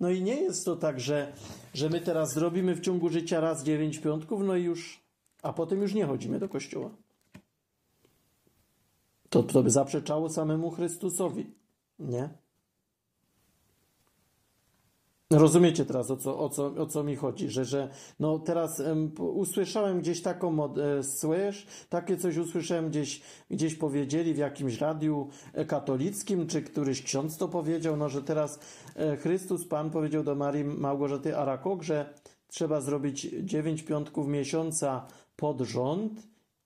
No i nie jest to tak, że, że my teraz zrobimy w ciągu życia raz dziewięć piątków, no i już, a potem już nie chodzimy do kościoła. To, to by zaprzeczało samemu Chrystusowi, nie? Rozumiecie teraz, o co, o co, o co mi chodzi, że, że no teraz p- usłyszałem gdzieś taką mod, e, słysz, takie coś usłyszałem gdzieś, gdzieś powiedzieli w jakimś radiu e, katolickim, czy któryś ksiądz to powiedział, no że teraz e, Chrystus Pan powiedział do Marii Małgorzaty Arakok, że trzeba zrobić dziewięć piątków miesiąca pod rząd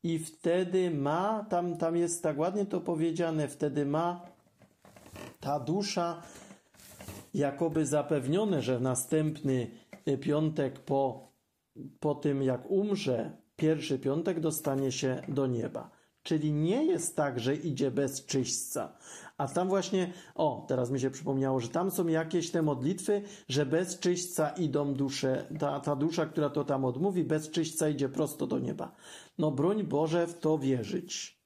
i wtedy ma, tam, tam jest tak ładnie to powiedziane, wtedy ma ta dusza jakoby zapewnione, że w następny y, piątek po, po tym, jak umrze, pierwszy piątek dostanie się do nieba. Czyli nie jest tak, że idzie bez czyśćca. A tam właśnie, o, teraz mi się przypomniało, że tam są jakieś te modlitwy, że bez czyśćca idą dusze, ta, ta dusza, która to tam odmówi, bez czyśćca idzie prosto do nieba. No broń Boże w to wierzyć.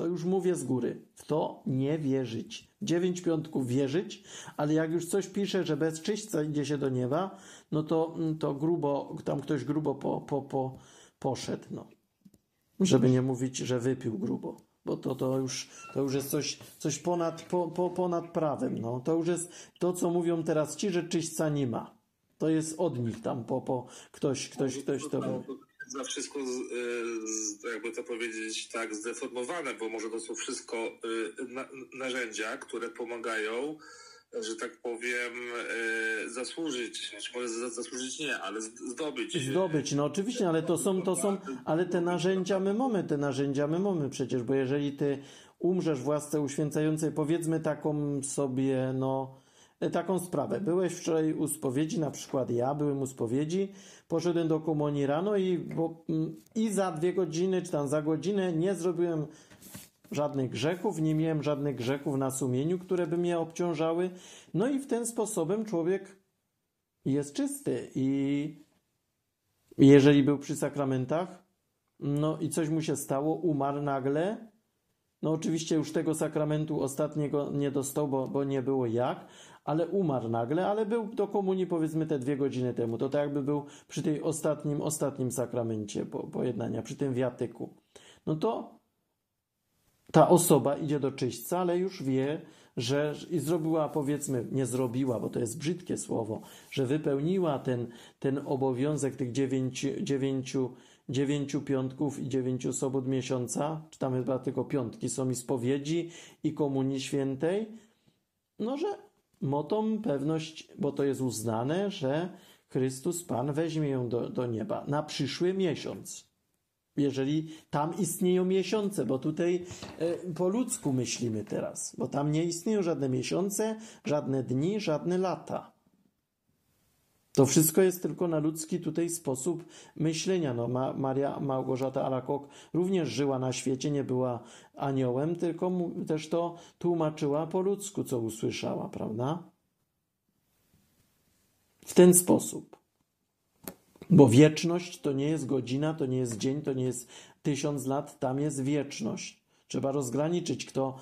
To już mówię z góry. W to nie wierzyć. Dziewięć piątków wierzyć, ale jak już coś pisze, że bez czyśćca idzie się do nieba, no to, to grubo, tam ktoś grubo po, po, po, poszedł. No. Żeby nie mówić, że wypił grubo. Bo to, to, już, to już jest coś, coś ponad, po, po, ponad prawem. No. To już jest to, co mówią teraz ci, że czyśćca nie ma. To jest od nich tam po, po ktoś, ktoś, ktoś to. Za wszystko, y, jakby to powiedzieć, tak zdeformowane, bo może to są wszystko y, na, narzędzia, które pomagają, że tak powiem, y, zasłużyć, czy może za- zasłużyć nie, ale zdobyć. Zdobyć, no oczywiście, ale to są, to są, ale te narzędzia my mamy, te narzędzia my mamy przecież, bo jeżeli ty umrzesz w łasce uświęcającej, powiedzmy taką sobie, no, taką sprawę. Byłeś wczoraj u spowiedzi, na przykład ja byłem u spowiedzi, poszedłem do komunii rano i, bo, mm, i za dwie godziny, czy tam za godzinę nie zrobiłem żadnych grzechów, nie miałem żadnych grzechów na sumieniu, które by mnie obciążały. No i w ten sposobem człowiek jest czysty i jeżeli był przy sakramentach, no i coś mu się stało, umarł nagle, no oczywiście już tego sakramentu ostatniego nie dostał, bo, bo nie było jak, ale umarł nagle, ale był do komunii powiedzmy te dwie godziny temu. To tak jakby był przy tej ostatnim, ostatnim sakramencie po, pojednania, przy tym wiatyku. No to ta osoba idzie do czyśćca, ale już wie, że i zrobiła, powiedzmy, nie zrobiła, bo to jest brzydkie słowo, że wypełniła ten, ten obowiązek tych dziewięciu, dziewięciu, dziewięciu piątków i dziewięciu sobot miesiąca, czy tam chyba tylko piątki są i spowiedzi i komunii świętej, no że ma pewność, bo to jest uznane, że Chrystus Pan weźmie ją do, do nieba na przyszły miesiąc jeżeli tam istnieją miesiące, bo tutaj e, po ludzku myślimy teraz, bo tam nie istnieją żadne miesiące, żadne dni, żadne lata. To wszystko jest tylko na ludzki tutaj sposób myślenia. No, Ma, Maria Małgorzata Alakok również żyła na świecie, nie była aniołem, tylko też to tłumaczyła po ludzku, co usłyszała, prawda? W ten sposób. Bo wieczność to nie jest godzina, to nie jest dzień, to nie jest tysiąc lat, tam jest wieczność. Trzeba rozgraniczyć, kto.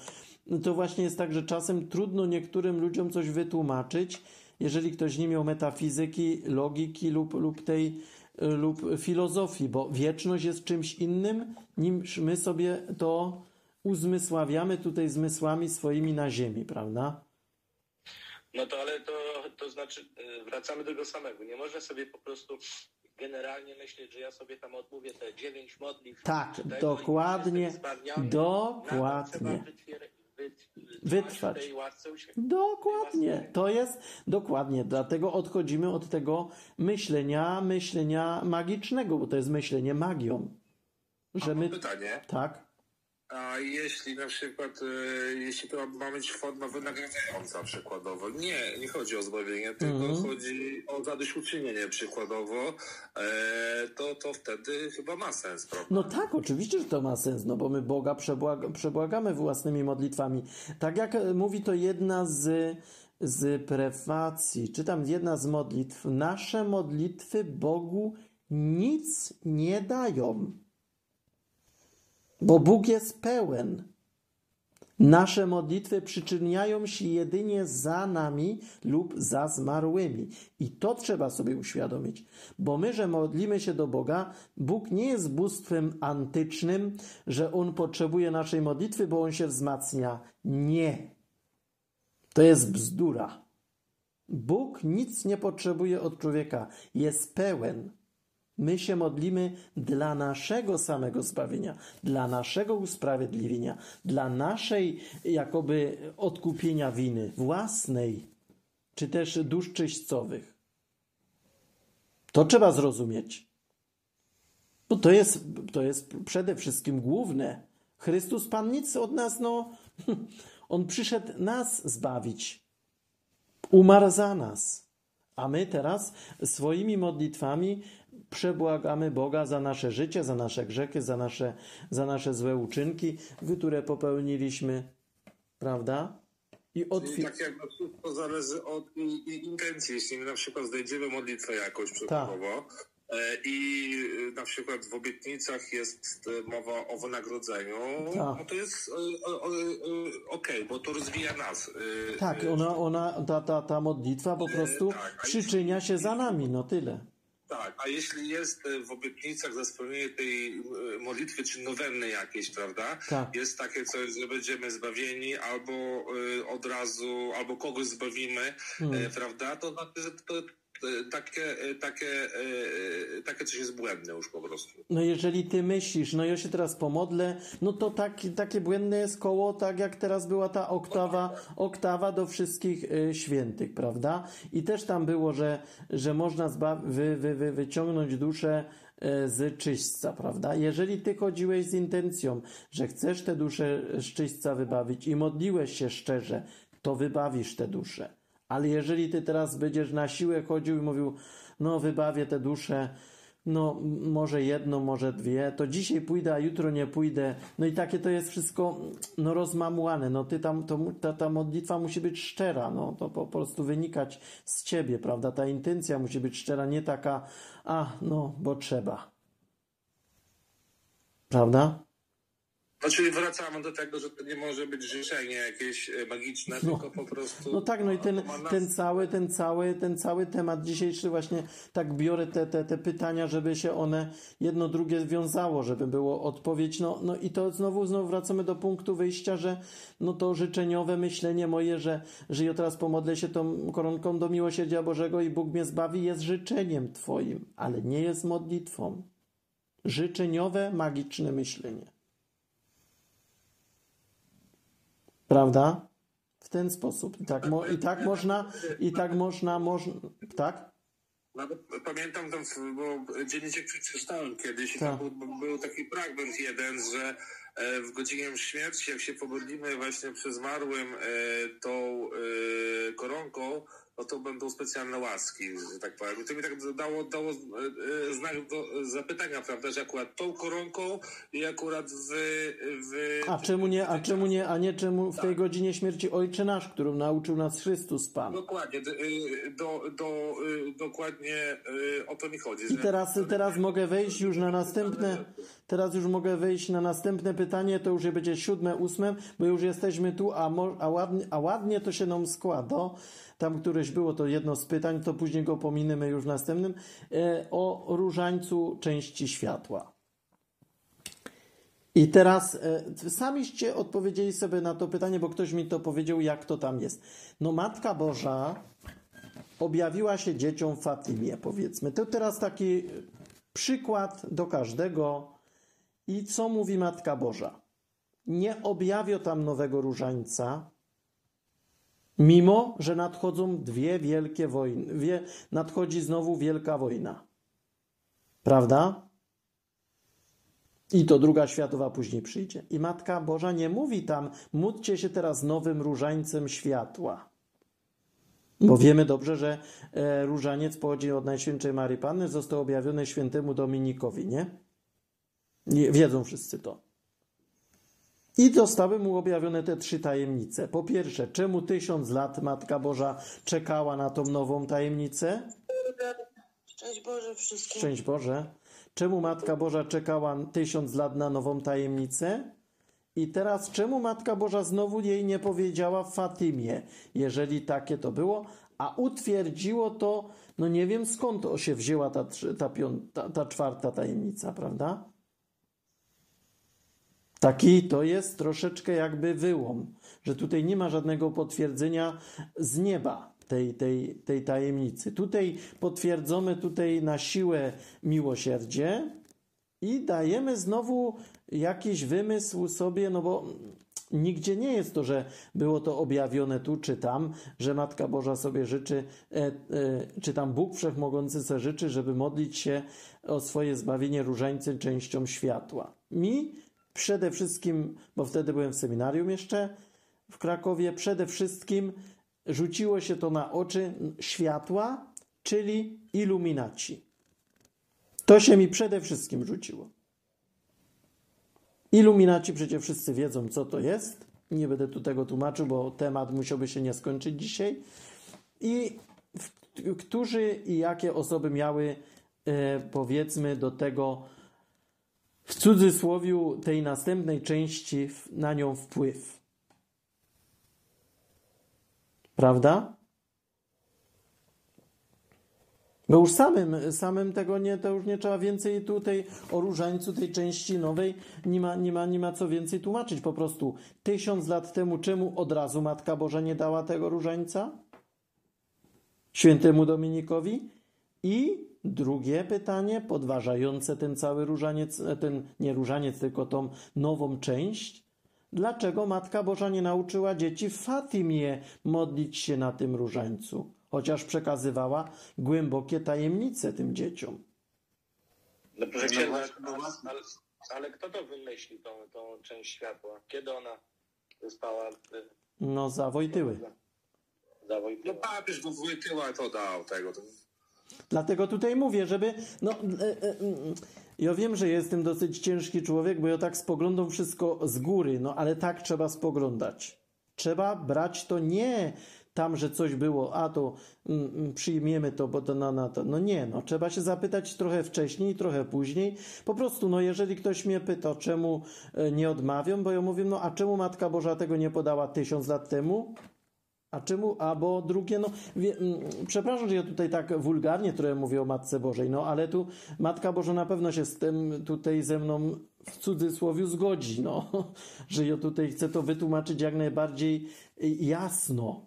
No to właśnie jest tak, że czasem trudno niektórym ludziom coś wytłumaczyć, jeżeli ktoś nie miał metafizyki, logiki lub, lub tej lub filozofii, bo wieczność jest czymś innym, niż my sobie to uzmysławiamy tutaj zmysłami swoimi na ziemi, prawda? No to ale to, to znaczy y, wracamy do tego samego. Nie można sobie po prostu generalnie myśleć, że ja sobie tam odmówię te dziewięć modlitw. Tak, dokładnie, dokładnie. Wytrwać. Dokładnie, to jest dokładnie, dlatego odchodzimy od tego myślenia, myślenia magicznego, bo to jest myślenie magią. Że my, pytanie. tak, A jeśli na przykład, e, jeśli to ma być forma wynagradzająca przykładowo, nie, nie chodzi o zbawienie, tylko Mhm. chodzi o zadośćuczynienie przykładowo, e, to, to wtedy chyba ma sens, prawda? no tak, oczywiście, że to ma sens, no bo my Boga przebłag, przebłagamy własnymi modlitwami. Tak jak e, mówi to jedna z, z prefacji, czy tam jedna z modlitw, nasze modlitwy Bogu nic nie dają. Bo Bóg jest pełen. Nasze modlitwy przyczyniają się jedynie za nami lub za zmarłymi. I to trzeba sobie uświadomić. Bo my, że modlimy się do Boga, Bóg nie jest bóstwem antycznym, że On potrzebuje naszej modlitwy, bo On się wzmacnia. Nie. To jest bzdura. Bóg nic nie potrzebuje od człowieka. Jest pełen. My się modlimy dla naszego samego zbawienia, dla naszego usprawiedliwienia, dla naszej jakoby odkupienia winy własnej, czy też dusz czyśćcowych. To trzeba zrozumieć. Bo to jest, to jest przede wszystkim główne. Chrystus Pan nic od nas, no, On przyszedł nas zbawić. Umarł za nas. A my teraz swoimi modlitwami przebłagamy Boga za nasze życie, za nasze grzechy, za nasze, za nasze złe uczynki, które popełniliśmy, prawda? I Czyli otwi- tak jakby wszystko zależy od intencji. Jeśli my na przykład znajdziemy modlitwę jakąś przykładowo e, i e, na przykład w obietnicach jest e, mowa o wynagrodzeniu, Tak. no to jest e, okej, bo to rozwija nas. Tak, ona, ona, ta, ta, ta modlitwa po prostu tak, przyczynia się za nami, no tyle. Tak, a jeśli jest e, w obietnicach za spełnienie tej e, modlitwy czy nowenny jakiejś, prawda? Tak. Jest takie coś, że będziemy zbawieni albo e, od razu, albo kogoś zbawimy, Hmm. prawda? To znaczy, że to, takie, e, takie, e, takie coś jest błędne już po prostu. No jeżeli ty myślisz, no ja się teraz pomodlę, no to tak, takie błędne jest koło, tak jak teraz była ta oktawa, oktawa do wszystkich y, świętych, prawda? I też tam było, że, że można zba- wy, wy, wy, wyciągnąć duszę z czyśćca, prawda? Jeżeli ty chodziłeś z intencją, że chcesz tę duszę z czyśćca wybawić i modliłeś się szczerze, to wybawisz tę duszę. Ale jeżeli ty teraz będziesz na siłę chodził i mówił, no wybawię tę duszę, no może jedno, może dwie, to dzisiaj pójdę, a jutro nie pójdę. No i takie to jest wszystko no rozmamłane. No ty tam, to, ta, ta modlitwa musi być szczera, no to po prostu wynikać z ciebie, prawda? Ta intencja musi być szczera, nie taka, a no, bo trzeba. Prawda? No czyli wracamy do tego, że to nie może być życzenie jakieś e, magiczne, tylko po prostu... No tak, no i ten, ten cały, ten cały, ten cały temat dzisiejszy właśnie tak biorę te, te, te pytania, żeby się one jedno drugie wiązało, żeby było odpowiedź. No, no i to znowu, znowu wracamy do punktu wyjścia, że no to życzeniowe myślenie moje, że, że ja teraz pomodlę się tą koronką do miłosierdzia Bożego i Bóg mnie zbawi, jest życzeniem Twoim, ale nie jest modlitwą. Życzeniowe, magiczne myślenie. Prawda? W ten sposób. I tak, mo- i tak można, i tak można, można, tak? Nawet pamiętam tam, bo dzienniczek przeczytałem kiedyś i Tak. tam był, był taki fragment jeden, że e, w godzinie śmierci, jak się pomodlimy właśnie przy zmarłym e, tą e, koronką, no to będą specjalne łaski, że tak powiem. I to mi tak dało, dało e, e, znak do zapytania, prawda, że akurat tą koronką i akurat w... w A czemu nie, a czemu nie, a nie czemu w tej godzinie śmierci Ojcze Nasz, którą nauczył nas Chrystus Pan. Dokładnie, do, y, do, do, y, dokładnie y, o to mi chodzi. I teraz, teraz mogę wejść już na następne, teraz już mogę wejść na następne pytanie, to już będzie siódme, ósme, bo już jesteśmy tu, a, mo, a, ładnie, a ładnie to się nam składa. Tam któreś było to jedno z pytań, to później go pominemy już w następnym, e, o różańcu części światła. I teraz e, samiście odpowiedzieli sobie na to pytanie, bo ktoś mi to powiedział, jak to tam jest. No Matka Boża objawiła się dzieciom Fatimie, powiedzmy. To teraz taki przykład do każdego. I co mówi Matka Boża? Nie objawio tam nowego różańca, mimo że nadchodzą dwie wielkie wojny. Wie, nadchodzi znowu wielka wojna. Prawda? I to druga światowa później przyjdzie. I Matka Boża nie mówi tam, módlcie się teraz nowym różańcem światła. Bo wiemy dobrze, że e, różaniec pochodzi od Najświętszej Marii Panny, został objawiony świętemu Dominikowi, nie? nie? Wiedzą wszyscy to. I zostały mu objawione te trzy tajemnice. Po pierwsze, czemu tysiąc lat Matka Boża czekała na tą nową tajemnicę? Szczęść Boże wszystkim. Szczęść Boże. Czemu Matka Boża czekała tysiąc lat na nową tajemnicę? I teraz, czemu Matka Boża znowu jej nie powiedziała w Fatimie, jeżeli takie to było, a utwierdziło to, no nie wiem skąd się wzięła ta, ta, piąta, ta czwarta tajemnica, prawda? Taki to jest troszeczkę jakby wyłom, że tutaj nie ma żadnego potwierdzenia z nieba tej, tej, tej tajemnicy. Tutaj potwierdzamy tutaj na siłę miłosierdzie i dajemy znowu jakiś wymysł sobie, no bo nigdzie nie jest to, że było to objawione tu czy tam, że Matka Boża sobie życzy, e, e, czy tam Bóg Wszechmogący sobie życzy, żeby modlić się o swoje zbawienie różańcem częścią światła. Mi przede wszystkim, bo wtedy byłem w seminarium jeszcze w Krakowie, przede wszystkim rzuciło się to na oczy światła, czyli iluminaci. To się mi przede wszystkim rzuciło. Iluminaci przecież wszyscy wiedzą, co to jest. Nie będę tu tego tłumaczył, bo temat musiałby się nie skończyć dzisiaj. I którzy i jakie osoby miały, e, powiedzmy, do tego w cudzysłowiu tej następnej części na nią wpływ. Prawda? Bo już samym, samym tego nie, to już nie trzeba więcej tutaj o różańcu tej części nowej nie ma, nie ma, nie ma co więcej tłumaczyć. Po prostu tysiąc lat temu czemu od razu Matka Boża nie dała tego różańca? świętemu Dominikowi? I drugie pytanie, podważające ten cały różaniec, ten nie różaniec, tylko tą nową część. Dlaczego Matka Boża nie nauczyła dzieci w Fatimie modlić się na tym różańcu, chociaż przekazywała głębokie tajemnice tym dzieciom? No proszę No księdza, właśnie, no ale, ale, ale kto to wymyślił, tą, tą część światła? Kiedy ona została y, No, za Wojtyły. No zawojtyła? papież do Wojtyła to dał tego. To... Dlatego tutaj mówię, żeby. No, e, e, mm, ja wiem, że jestem dosyć ciężki człowiek, bo ja tak spoglądam wszystko z góry, no ale tak trzeba spoglądać. Trzeba brać to nie tam, że coś było, a to mm, mm, przyjmiemy to, bo to na, na to. No nie, no trzeba się zapytać trochę wcześniej, trochę później. Po prostu, no jeżeli ktoś mnie pyta, czemu e, nie odmawiam, bo ja mówię, no a czemu Matka Boża tego nie podała tysiąc lat temu? A czemu? Albo drugie, no wie, mm, przepraszam, że ja tutaj tak wulgarnie trochę mówię o Matce Bożej, no ale tu Matka Boża na pewno się z tym tutaj ze mną w cudzysłowie zgodzi, no, że ja tutaj chcę to wytłumaczyć jak najbardziej y, jasno.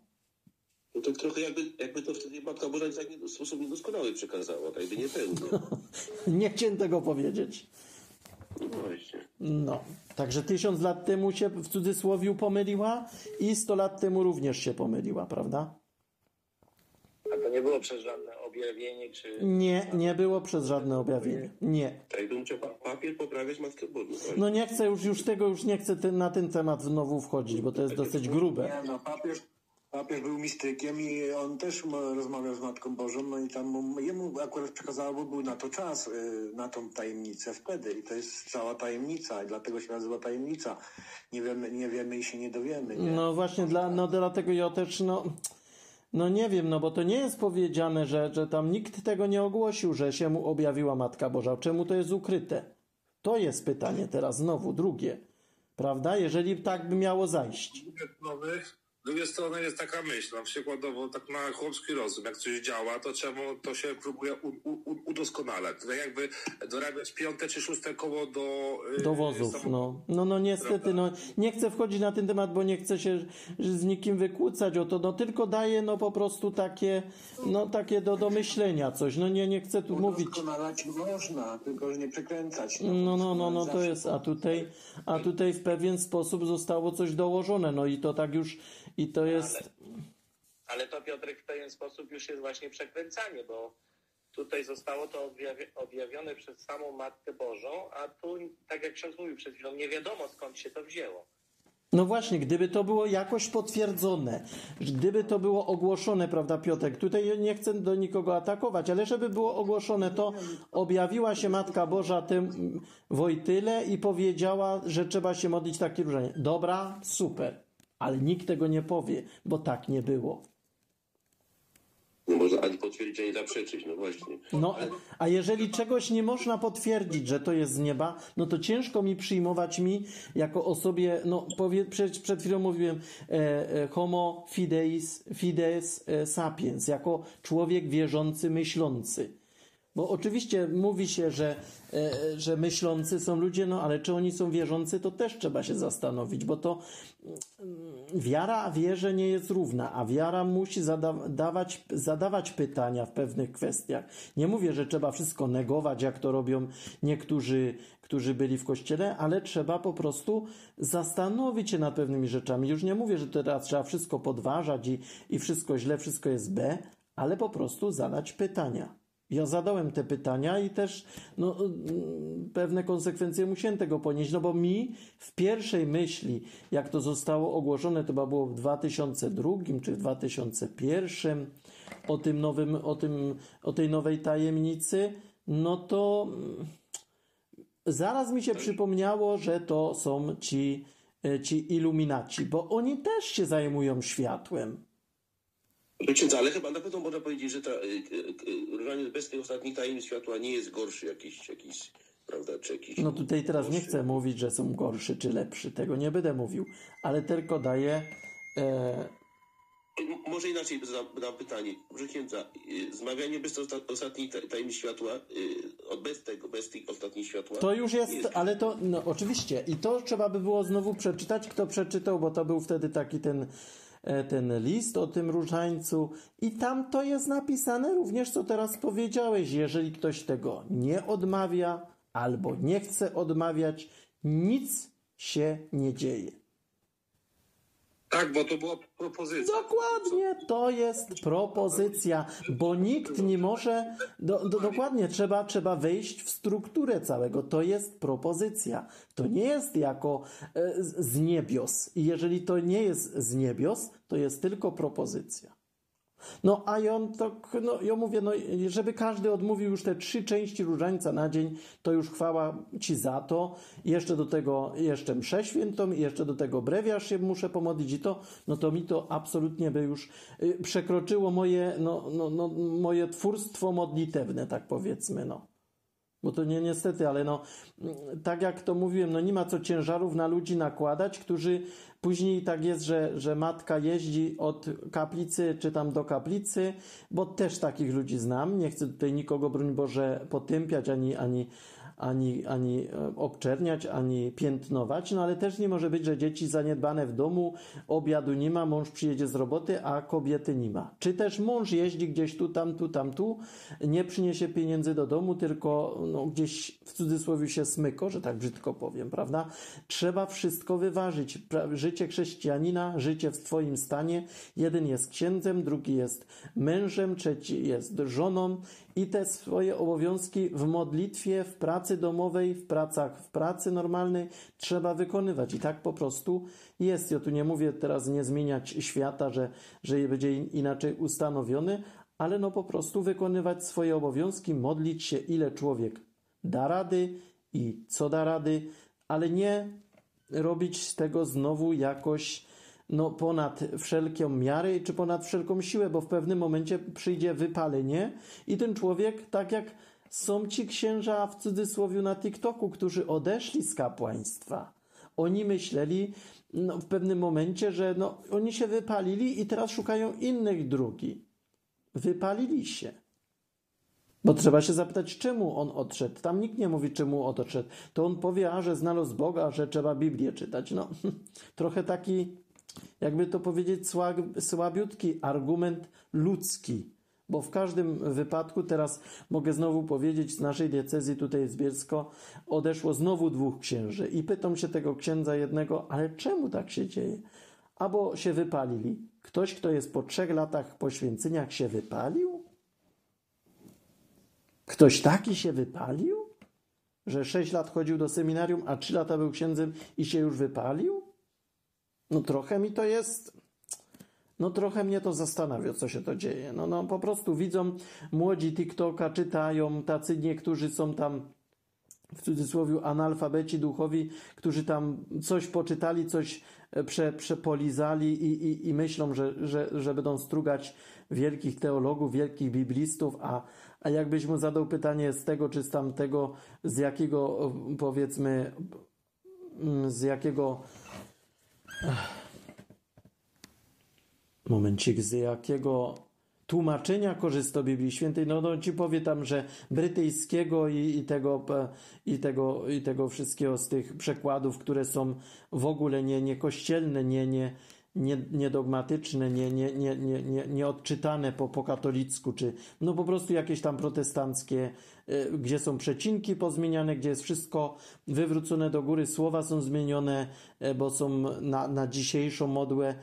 No to trochę jakby, jakby to wtedy Matka Boża tak w sposób niedoskonały przekazała, tak jakby niepełny. Nie chciałem tego powiedzieć. No także tysiąc lat temu się w cudzysłowie pomyliła i sto lat temu również się pomyliła, prawda? A to nie było przez żadne objawienie, czy... Nie, nie było przez żadne objawienie. Nie. Tak bym chciał pa- papier poprawiać Matkę Bożą. właśnie. No nie chcę już, już tego, już nie chcę ten, na ten temat znowu wchodzić, bo to jest dosyć grube. Nie, no papież, papież był mistykiem i on też rozmawiał z Matką Bożą, no i tam mu, jemu akurat przekazało, bo był na to czas, y, na tą tajemnicę wtedy i to jest cała tajemnica i dlatego się nazywa tajemnica. Nie wiemy, nie wiemy i się nie dowiemy, nie? No właśnie, dla, no dlatego ja też, no, no nie wiem, no bo to nie jest powiedziane, że, że tam nikt tego nie ogłosił, że się mu objawiła Matka Boża. Czemu to jest ukryte? To jest pytanie teraz znowu, drugie. Prawda? Jeżeli tak by miało zajść. Z drugiej strony jest taka myśl, na przykładowo tak na chłopski rozum, jak coś działa, to czemu to się próbuje u, u, udoskonalać. Tak jakby dorabiać piąte czy szóste koło do... yy, Dowozów, samochodu. no. No, no niestety, no nie chcę wchodzić na ten temat, bo nie chcę się z nikim wykłócać o to, no tylko daję no po prostu takie, no takie do, do myślenia coś, no nie, nie chcę tu mówić. Doskonalać można, tylko że nie przekręcać. No, no, no, no to Zawsze jest, a tutaj, a tutaj w pewien sposób zostało coś dołożone, no i to tak już, i to jest, Ale to Piotrek w pewien sposób już jest właśnie przekręcanie, bo tutaj zostało to objawi- objawione przez samą Matkę Bożą, a tu, tak jak ksiądz mówił przed chwilą, nie wiadomo skąd się to wzięło. no właśnie, gdyby to było jakoś potwierdzone, gdyby to było ogłoszone, prawda Piotrek, tutaj nie chcę do nikogo atakować, ale żeby było ogłoszone to, objawiła się Matka Boża tym Wojtyle i powiedziała, że trzeba się modlić takie różanie. Dobra, super, ale nikt tego nie powie, bo tak nie było. Nie można ani potwierdzić, ani zaprzeczyć, no właśnie. No, a jeżeli czegoś nie można potwierdzić, że to jest z nieba, no to ciężko mi przyjmować mi jako osobie, no powie, przed, przed chwilą mówiłem e, e, homo fideis, fides e, sapiens, jako człowiek wierzący, myślący. Bo oczywiście mówi się, że, e, że myślący są ludzie, no ale czy oni są wierzący, to też trzeba się zastanowić, bo to mm, wiara wierze nie jest równa, a wiara musi zada- dawać, zadawać pytania w pewnych kwestiach. Nie mówię, że trzeba wszystko negować, jak to robią niektórzy, którzy byli w kościele, ale trzeba po prostu zastanowić się nad pewnymi rzeczami. Już nie mówię, że teraz trzeba wszystko podważać i, i wszystko źle, wszystko jest B, ale po prostu zadać pytania. Ja zadałem te pytania i też no, pewne konsekwencje musiałem tego ponieść, no bo mi w pierwszej myśli, jak to zostało ogłoszone, to chyba było w 2002 czy w 2001, o tym nowym, o, tym, o tej nowej tajemnicy, no to zaraz mi się przypomniało, że to są ci, e, ci iluminaci, bo oni też się zajmują światłem. Proszę księdza, ale chyba na pewno można powiedzieć, że ta y, y, y, różaniec bez tych ostatnich tajemnic światła nie jest gorszy jakiś, jakiś prawda, czy jakiś... No tutaj teraz nie chcę mówić, że są gorszy czy lepszy, tego nie będę mówił, ale tylko daję e, może inaczej zadam pytanie. Proszę księdza, zmawianie bez osta- ostatniej ta- tajemnic światła, bez tego, bez tych ostatnich światła. To już jest, jest- ale to, no oczywiście, i to trzeba by było znowu przeczytać, kto przeczytał, bo to był wtedy taki ten, ten list o tym różańcu i tam to jest napisane również, co teraz powiedziałeś. Jeżeli ktoś tego nie odmawia albo nie chce odmawiać, nic się nie dzieje. Tak, bo to była propozycja. Dokładnie, to jest propozycja, bo nikt nie może. Do, do, dokładnie, trzeba, trzeba wejść w strukturę całego. To jest propozycja. To nie jest jako e, z niebios. I jeżeli to nie jest z niebios, to jest tylko propozycja. No a ja on tak, no ja mówię, no żeby każdy odmówił już te trzy części różańca na dzień, to już chwała Ci za to. Jeszcze do tego, jeszcze mszę świętą, jeszcze do tego brewiarz się muszę pomodlić i to, no to mi to absolutnie by już y, przekroczyło moje, no, no, no, moje twórstwo modlitewne, tak powiedzmy, no. Bo to nie niestety, ale no, tak jak to mówiłem, no nie ma co ciężarów na ludzi nakładać, którzy później tak jest, że, że matka jeździ od kaplicy czy tam do kaplicy, bo też takich ludzi znam. Nie chcę tutaj nikogo, broń Boże, potępiać ani, ani, ani, ani e, obczerniać, ani piętnować, no ale też nie może być, że dzieci zaniedbane w domu, obiadu nie ma, mąż przyjedzie z roboty, a kobiety nie ma. Czy też mąż jeździ gdzieś tu, tam, tu, tam, tu, nie przyniesie pieniędzy do domu, tylko no, gdzieś w cudzysłowie się smyko, że tak brzydko powiem, prawda? Trzeba wszystko wyważyć. Życie chrześcijanina, życie w Twoim stanie. Jeden jest księdzem, drugi jest mężem, trzeci jest żoną i te swoje obowiązki w modlitwie, w pracy domowej, w pracach, w pracy normalnej trzeba wykonywać. I tak po prostu jest. Ja tu nie mówię teraz nie zmieniać świata, że, że będzie inaczej ustanowiony, ale no po prostu wykonywać swoje obowiązki, modlić się ile człowiek da rady i co da rady, ale nie robić tego znowu jakoś no, ponad wszelką miarę czy ponad wszelką siłę, bo w pewnym momencie przyjdzie wypalenie i ten człowiek, tak jak są ci księża w cudzysłowie na TikToku, którzy odeszli z kapłaństwa. Oni myśleli no, w pewnym momencie, że no, oni się wypalili i teraz szukają innych drugi. Wypalili się. Bo trzeba się zapytać, czemu on odszedł. Tam nikt nie mówi, czemu odszedł. To on powie, a że znalazł Boga, że trzeba Biblię czytać. No, trochę taki, jakby to powiedzieć, słab, słabiutki argument ludzki. Bo w każdym wypadku, teraz mogę znowu powiedzieć, z naszej diecezji tutaj z Bielsko odeszło znowu dwóch księży. I pytam się tego księdza jednego, ale czemu tak się dzieje? Albo się wypalili. Ktoś, kto jest po trzech latach poświęceniach, się wypalił? Ktoś taki się wypalił? Że sześć lat chodził do seminarium, a trzy lata był księdzem i się już wypalił? No trochę mi to jest. No trochę mnie to zastanawia, co się to dzieje. No, no po prostu widzą młodzi TikToka, czytają, tacy niektórzy są tam w cudzysłowie analfabeci duchowi, którzy tam coś poczytali, coś e, prze, przepolizali i, i, i myślą, że, że, że będą strugać wielkich teologów, wielkich biblistów, a, a jakbyś mu zadał pytanie z tego czy z tamtego, z jakiego e, powiedzmy, mm, z jakiego Momencik, z jakiego tłumaczenia korzysta Biblii Świętej? No, no ci powie tam, że brytyjskiego i, i, tego, e, i, tego, i tego wszystkiego z tych przekładów, które są w ogóle nie, nie kościelne, nie, nie, nie, niedogmatyczne, nie, nie, nie, nie, nie, nie odczytane po, po katolicku, czy no po prostu jakieś tam protestanckie, y, gdzie są przecinki pozmieniane, gdzie jest wszystko wywrócone do góry, słowa są zmienione, y, bo są na, na dzisiejszą modłę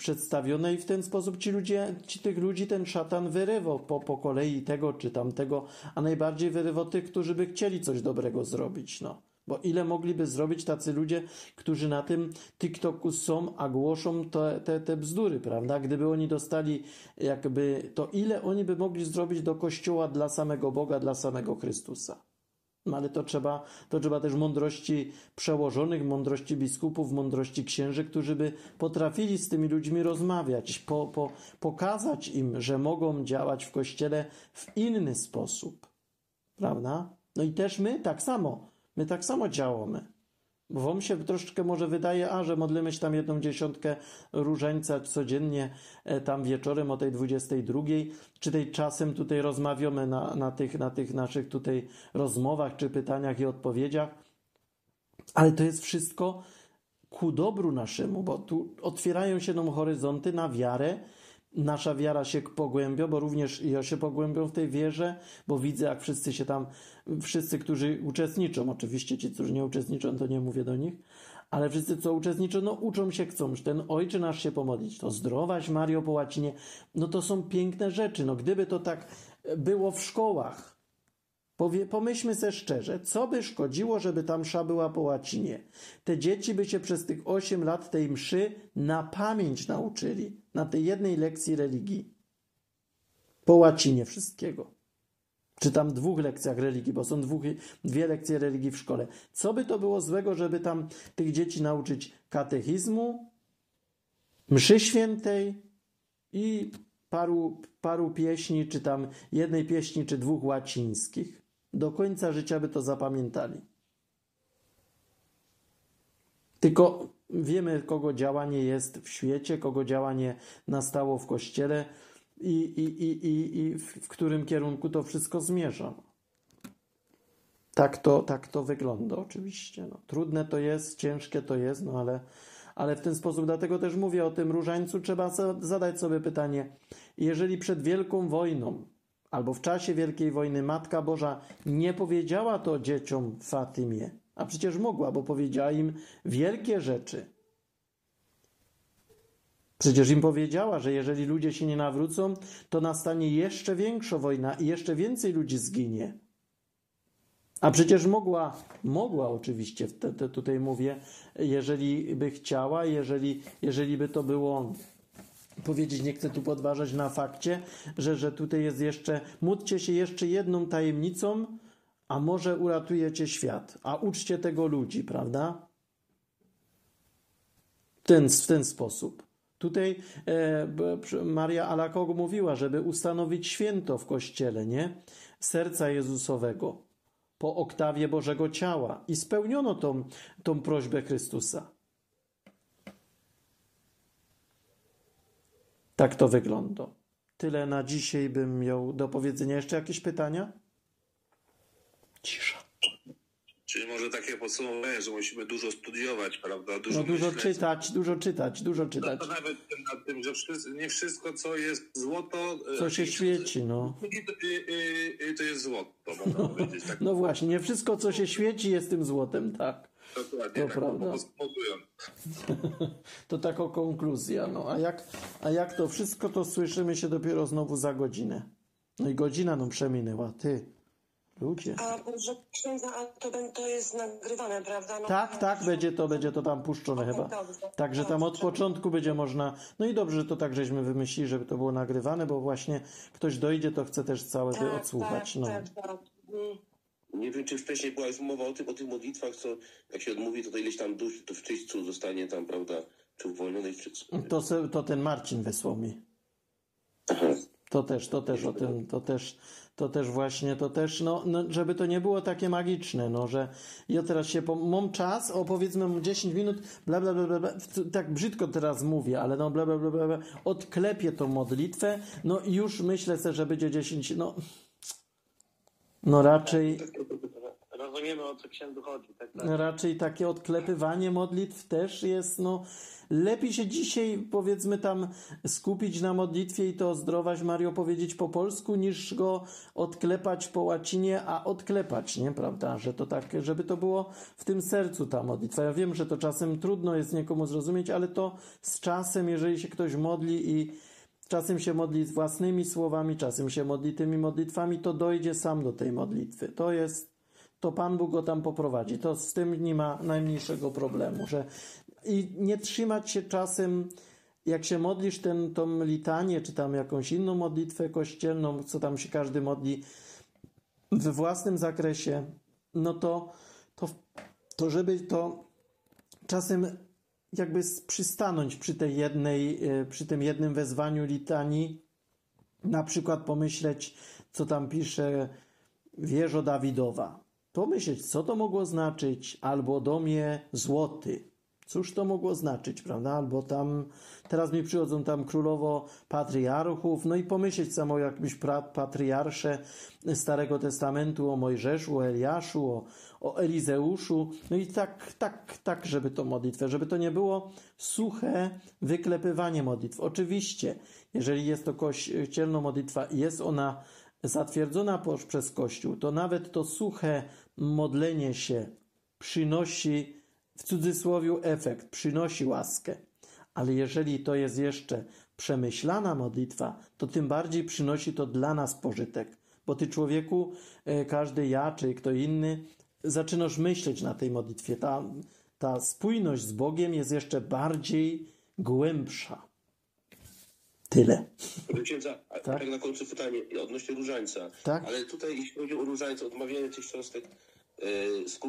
przedstawione i w ten sposób ci ludzie, ci tych ludzi ten szatan wyrywał po, po kolei tego czy tamtego, a najbardziej wyrywał tych, którzy by chcieli coś dobrego zrobić, no. Bo ile mogliby zrobić tacy ludzie, którzy na tym TikToku są, a głoszą te, te, te bzdury, prawda? Gdyby oni dostali jakby, to ile oni by mogli zrobić do Kościoła dla samego Boga, dla samego Chrystusa? No ale to trzeba, to trzeba też mądrości przełożonych, mądrości biskupów, mądrości księży, którzy by potrafili z tymi ludźmi rozmawiać, po, po, pokazać im, że mogą działać w kościele w inny sposób. Prawda? No i też my tak samo. My tak samo działamy. Wam się troszeczkę może wydaje, a że modlimy się tam jedną dziesiątkę różańca codziennie, e, tam wieczorem o tej 22, czy tej czasem tutaj rozmawiamy na, na, tych, na tych naszych tutaj rozmowach, czy pytaniach i odpowiedziach. Ale to jest wszystko ku dobru naszemu, bo tu otwierają się nam horyzonty na wiarę. Nasza wiara się pogłębia, bo również ja się pogłębią w tej wierze, bo widzę, jak wszyscy się tam, wszyscy, którzy uczestniczą, oczywiście ci, którzy nie uczestniczą, to nie mówię do nich, ale wszyscy, co uczestniczą, no uczą się, chcą ten Ojcze nasz się pomodlić, to zdrowaś Mario po łacinie, no to są piękne rzeczy, no gdyby to tak było w szkołach, Powie, pomyślmy se szczerze, co by szkodziło, żeby ta msza była po łacinie? Te dzieci by się przez tych 8 lat tej mszy na pamięć nauczyli, na tej jednej lekcji religii. Po łacinie wszystkiego. Czy tam dwóch lekcjach religii, bo są dwóch, dwie lekcje religii w szkole. Co by to było złego, żeby tam tych dzieci nauczyć katechizmu, mszy świętej i paru, paru pieśni, czy tam jednej pieśni, czy dwóch łacińskich. Do końca życia by to zapamiętali. Tylko wiemy, kogo działanie jest w świecie, kogo działanie nastało w kościele i, i, i, i, i w którym kierunku to wszystko zmierza. Tak to, tak to wygląda, oczywiście. No, trudne to jest, ciężkie to jest, no ale, ale w ten sposób, dlatego też mówię o tym różańcu, trzeba zadać sobie pytanie, jeżeli przed Wielką Wojną albo w czasie Wielkiej Wojny Matka Boża nie powiedziała to dzieciom Fatymie, a przecież mogła, bo powiedziała im wielkie rzeczy. Przecież im powiedziała, że jeżeli ludzie się nie nawrócą, to nastanie jeszcze większa wojna i jeszcze więcej ludzi zginie. A przecież mogła, mogła oczywiście, te, te tutaj mówię, jeżeli by chciała, jeżeli, jeżeli by to było powiedzieć, nie chcę tu podważać na fakcie, że, że tutaj jest jeszcze, módlcie się jeszcze jedną tajemnicą, a może uratujecie świat, a uczcie tego ludzi, prawda? Ten, w ten sposób. Tutaj e, Maria Alakogo mówiła, żeby ustanowić święto w kościele, nie? Serca Jezusowego po oktawie Bożego Ciała i spełniono tą, tą prośbę Chrystusa. Tak to wygląda. Tyle na dzisiaj bym miał do powiedzenia. Jeszcze jakieś pytania? Cisza. Czyli może takie podsumowanie, że musimy dużo studiować, prawda? Dużo, no dużo myśleć. czytać, dużo czytać, dużo czytać. No to nawet na tym, że nie wszystko, co jest złoto... Co się świeci, no. To, to jest złoto, można powiedzieć. Tak. No właśnie, nie wszystko, co się świeci, jest tym złotem, tak. Dokładnie, To tak, prawda. To taka konkluzja. No, a, jak, a jak to wszystko, to słyszymy się dopiero znowu za godzinę. No i godzina nam przeminęła. Ty, ludzie. A że księdza, a to, to jest nagrywane, prawda? No, Tak, tak, będzie to, będzie to tam puszczone chyba. Także tam od początku będzie można. No i dobrze, że to tak żeśmy wymyślili, żeby to było nagrywane, bo właśnie ktoś dojdzie, to chce też całe Tak, odsłuchać. tak, No. tak, tak. Nie wiem, czy wcześniej była już mowa o tym, o tych modlitwach, co jak się odmówi, to, to ileś tam dusz, to w czyśćcu zostanie tam, prawda, czy uwolnionej w czyśćcu. To, se, to ten Marcin wysłał mi. To też, to też o tym, to też, to też właśnie, to też, no, no żeby to nie było takie magiczne, no, że ja teraz się, po, mam czas, o powiedzmy mam 10 minut, bla, bla, bla, bla, tak brzydko teraz mówię, ale no, bla, bla, bla, bla, bla, odklepię tą modlitwę, no i już myślę sobie, że będzie 10, no, no raczej, Rozumiemy, o co księdzu chodzi. Tak, tak. raczej takie odklepywanie modlitw też jest, no, lepiej się dzisiaj, powiedzmy tam, skupić na modlitwie i to zdrowaś Mario powiedzieć po polsku, niż go odklepać po łacinie, a odklepać, nie, prawda, że to tak, żeby to było w tym sercu ta modlitwa. Ja wiem, że to czasem trudno jest niekomu zrozumieć, ale to z czasem, jeżeli się ktoś modli i czasem się modli własnymi słowami, czasem się modli tymi modlitwami, to dojdzie sam do tej modlitwy. To jest to Pan Bóg go tam poprowadzi. To z tym nie ma najmniejszego problemu, że i nie trzymać się czasem, jak się modlisz ten, tą litanię, czy tam jakąś inną modlitwę kościelną, co tam się każdy modli we własnym zakresie, no to, to, to żeby to czasem jakby przystanąć przy tej jednej, e, przy tym jednym wezwaniu litanii, na przykład pomyśleć, co tam pisze wieżo Dawidowa pomyśleć, co to mogło znaczyć, albo domie złoty. Cóż to mogło znaczyć, prawda? Albo tam, teraz mi przychodzą tam królowo patriarchów, no i pomyśleć samo jakbyś pra, patriarsze Starego Testamentu o Mojżeszu, o Eliaszu, o, o Elizeuszu, no i tak, tak, tak, żeby to modlitwę, żeby to nie było suche wyklepywanie modlitw. Oczywiście, jeżeli jest to kościelna modlitwa jest ona zatwierdzona przez Kościół, to nawet to suche modlenie się przynosi w cudzysłowie efekt, przynosi łaskę. Ale jeżeli to jest jeszcze przemyślana modlitwa, to tym bardziej przynosi to dla nas pożytek. Bo ty człowieku, e, każdy ja czy kto inny, zaczynasz myśleć na tej modlitwie. Ta, ta spójność z Bogiem jest jeszcze bardziej głębsza. Tyle. Księdza, Tak. tak. na końcu pytanie odnośnie różańca. Tak. Ale tutaj jeśli chodzi o różańca, odmawianie tych cząstek,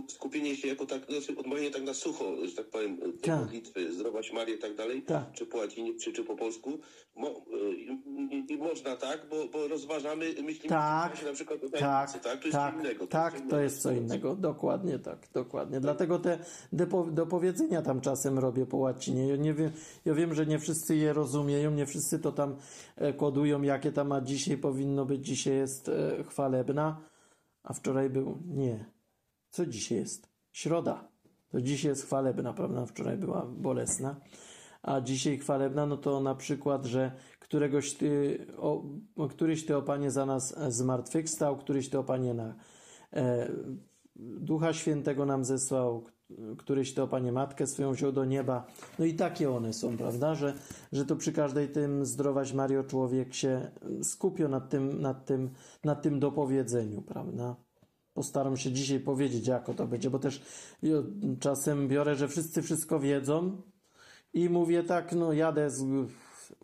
skupienie się jako tak, znaczy odmawianie tak na sucho, że tak powiem, tej Tak. modlitwy, zdrowaś Marię i tak dalej, Tak. czy po łacinie, czy, czy po polsku, mo, e, i, i można tak, bo, bo rozważamy, myślimy Tak, na przykład o Tak, tajemnicy, tak? To jest tak, co innego. tak, to jest co innego. Dokładnie tak, dokładnie. Dlatego te dopowiedzenia tam czasem robię po łacinie. Ja, nie wiem, ja wiem, że nie wszyscy je rozumieją, nie wszyscy to tam e, kodują, jakie tam, a dzisiaj powinno być, dzisiaj jest e, chwalebna, a wczoraj był, nie. Co dzisiaj jest? Środa. To dzisiaj jest chwalebna, prawda? Wczoraj była bolesna. A dzisiaj chwalebna, no to na przykład, że któregoś ty, o, któryś ty, o Panie, za nas zmartwychwstał, któryś ty, o Panie, na, e, Ducha Świętego nam zesłał, któryś to, Panie, Matkę swoją wziął do nieba. No i takie one są, prawda, że, że to przy każdej tym zdrowaś Mario człowiek się skupia nad tym, nad tym, nad tym dopowiedzeniu, prawda. Postaram się dzisiaj powiedzieć, jako to będzie, bo też czasem biorę, że wszyscy wszystko wiedzą i mówię tak, no jadę z,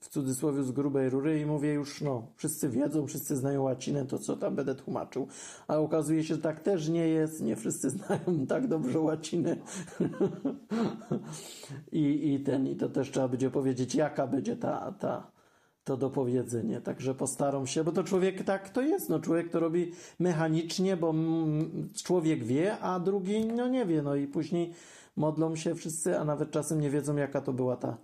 w cudzysłowie z grubej rury i mówię już, no, wszyscy wiedzą, wszyscy znają łacinę, to co tam będę tłumaczył. A okazuje się, że tak też nie jest, nie wszyscy znają tak dobrze łacinę. I, I ten, i to też trzeba będzie powiedzieć, jaka będzie ta, ta, to dopowiedzenie. Także postaram się, bo to człowiek tak to jest. No, człowiek to robi mechanicznie, bo człowiek wie, a drugi no nie wie. No i później modlą się wszyscy, a nawet czasem nie wiedzą, jaka to była ta,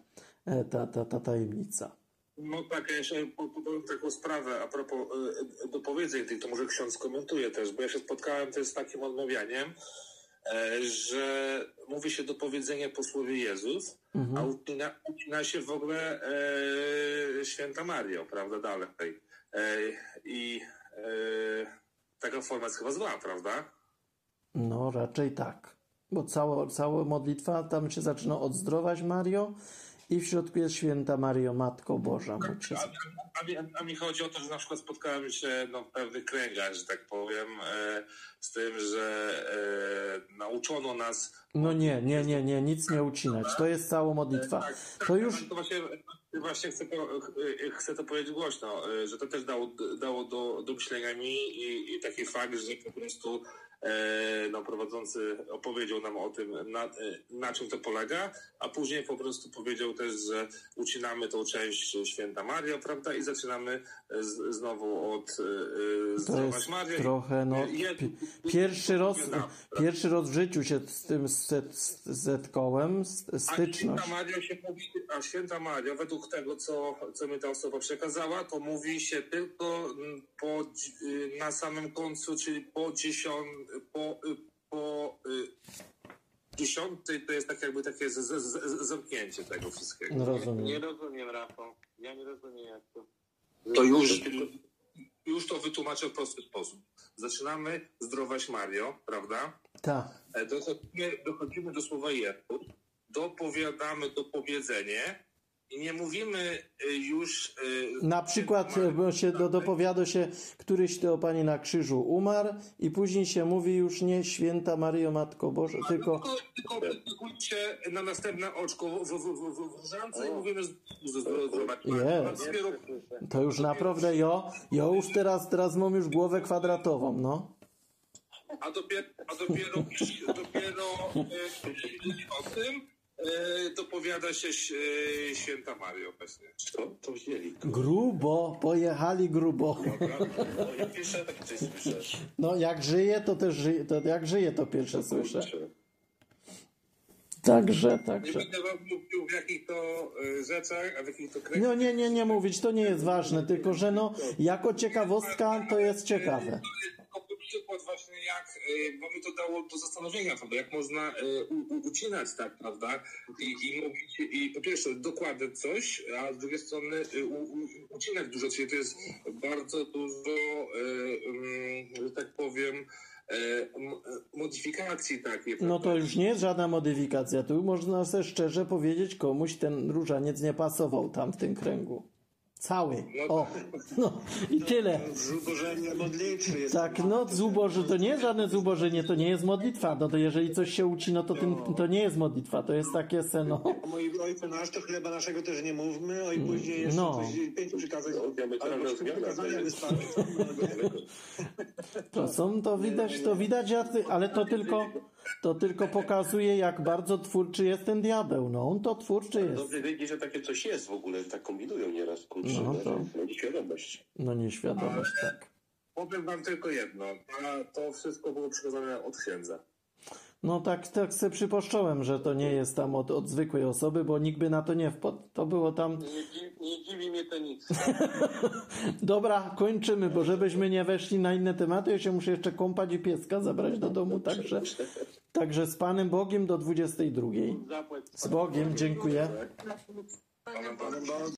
e, ta, ta, ta tajemnica. No tak, ja jeszcze po- powiem taką sprawę a propos y, dopowiedzeń tych, to może ksiądz komentuje też, bo ja się spotkałem też z takim odmawianiem, e, że mówi się dopowiedzenie po słowie Jezus, a ucina, ucina się w ogóle e, święta Mario, prawda, dalej. E, I e, taka forma jest chyba zła, prawda? No, raczej tak. Bo cała, cała modlitwa tam się zaczyna od zdrowaś Mario i w środku jest święta Mario, Matko Boża. Módl się A, za- a, mi, a mi chodzi o to, że na przykład spotkałem się no, w pewnych kręgach, że tak powiem, e, z tym, że e, nauczono nas. No nie, nie, nie, nie, nic nie ucinać. To jest cała modlitwa. Tak, To już To właśnie, właśnie chcę, po, chcę to powiedzieć głośno, e, że to też dało, dało do, do myślenia mi i, i taki fakt, że po prostu e, no, prowadzący opowiedział nam o tym, na, e, na czym to polega, a później po prostu powiedział też, że ucinamy tą część święta Maria, prawda, i zaczynamy e, z, znowu od e, zdrowaś jest Maria. trochę, no, Je- pi- pierwszy roz, pierwszy raz w życiu się z tym set- zetkołem, s- A styczność. święta Maria się mówi, a święta Maria, według tego, co, co mi ta osoba przekazała, to mówi się tylko mm, po, y, na samym końcu, czyli po dziesiąt, po, po y, dziesiątej, to jest tak jakby takie z, z, z, zamknięcie tego wszystkiego. No rozumiem. Nie rozumiem, Rafał. Ja nie rozumiem, jak to. To już, już to wytłumaczę w prosty sposób. Zaczynamy zdrowaś Mario, prawda? Tak. Dochodzimy, dochodzimy do słowa Jezus, dopowiadamy dopowiedzenie i nie mówimy y, już... y, Na przykład bo się do, dopowiada się, któryś ty o Panie na krzyżu umarł i później się mówi już nie święta Maryjo Matko Boża, tylko Tylko, na następne oczko w, w, w, w, w różance i mówimy Jest. to już naprawdę jo, jo już teraz, teraz mam już głowę kwadratową, no. a dopiero, a dopiero, dopiero e, o tym, e, dopowiada się e, święta Mario obecnie. Co? To wzięli. Grubo, pojechali grubo. O, ja pierwsze takie coś słyszę. No jak żyje, to też żyje, to jak żyje, to pierwsze słyszę. Także, Nie także. będę wam mówił w jakich to e, rzeczach, a w jakich to kręgach. No nie, nie, nie mówić, to nie jest ważne, tylko że no, jako ciekawostka to jest ciekawe. Przykład właśnie jak, y, bo mi to dało do zastanowienia, prawda, jak można y, u, u, ucinać tak, prawda, i, i mówić, i po pierwsze dokładać coś, a z drugiej strony y, u, ucinać dużo, czyli to jest bardzo dużo, że tak powiem, modyfikacji takiej, No prawda? to już nie jest żadna modyfikacja. Tu można sobie szczerze powiedzieć, komuś ten różaniec nie pasował tam w tym kręgu. Cały. O, no i tyle. Zubożenie modlitwy jest. Tak, no zuboże, to nie jest żadne zubożenie, to nie jest modlitwa. No to jeżeli coś się uci, no to tym, to nie jest modlitwa, to jest takie seno. Moi ojcze nasz, to chleba naszego też nie mówmy, oj później jeszcze No. pięć przykazań. No, to wystarczy. To są, to widać, to widać, ale to tylko, to tylko pokazuje, jak bardzo twórczy jest ten diabeł. No on to twórczy jest. Dobrze wiedzieć, że takie coś jest w ogóle, tak kombinują nieraz, kurczę. No No, to- no nieświadomość. No nieświadomość, tak. Powiem wam tylko jedno, a to wszystko było przekazane od księdza. No tak, tak sobie przypuszczałem, że to nie jest tam od, od zwykłej osoby, bo nikt by na to nie wpadł. To było tam... Nie, nie dziwi mnie to nic. Dobra, kończymy, bo żebyśmy nie weszli na inne tematy, ja się muszę jeszcze kąpać i pieska zabrać do domu, także, także z Panem Bogiem do 22. Zapłać. Z Bogiem, dziękuję. Panem Bogiem. Bo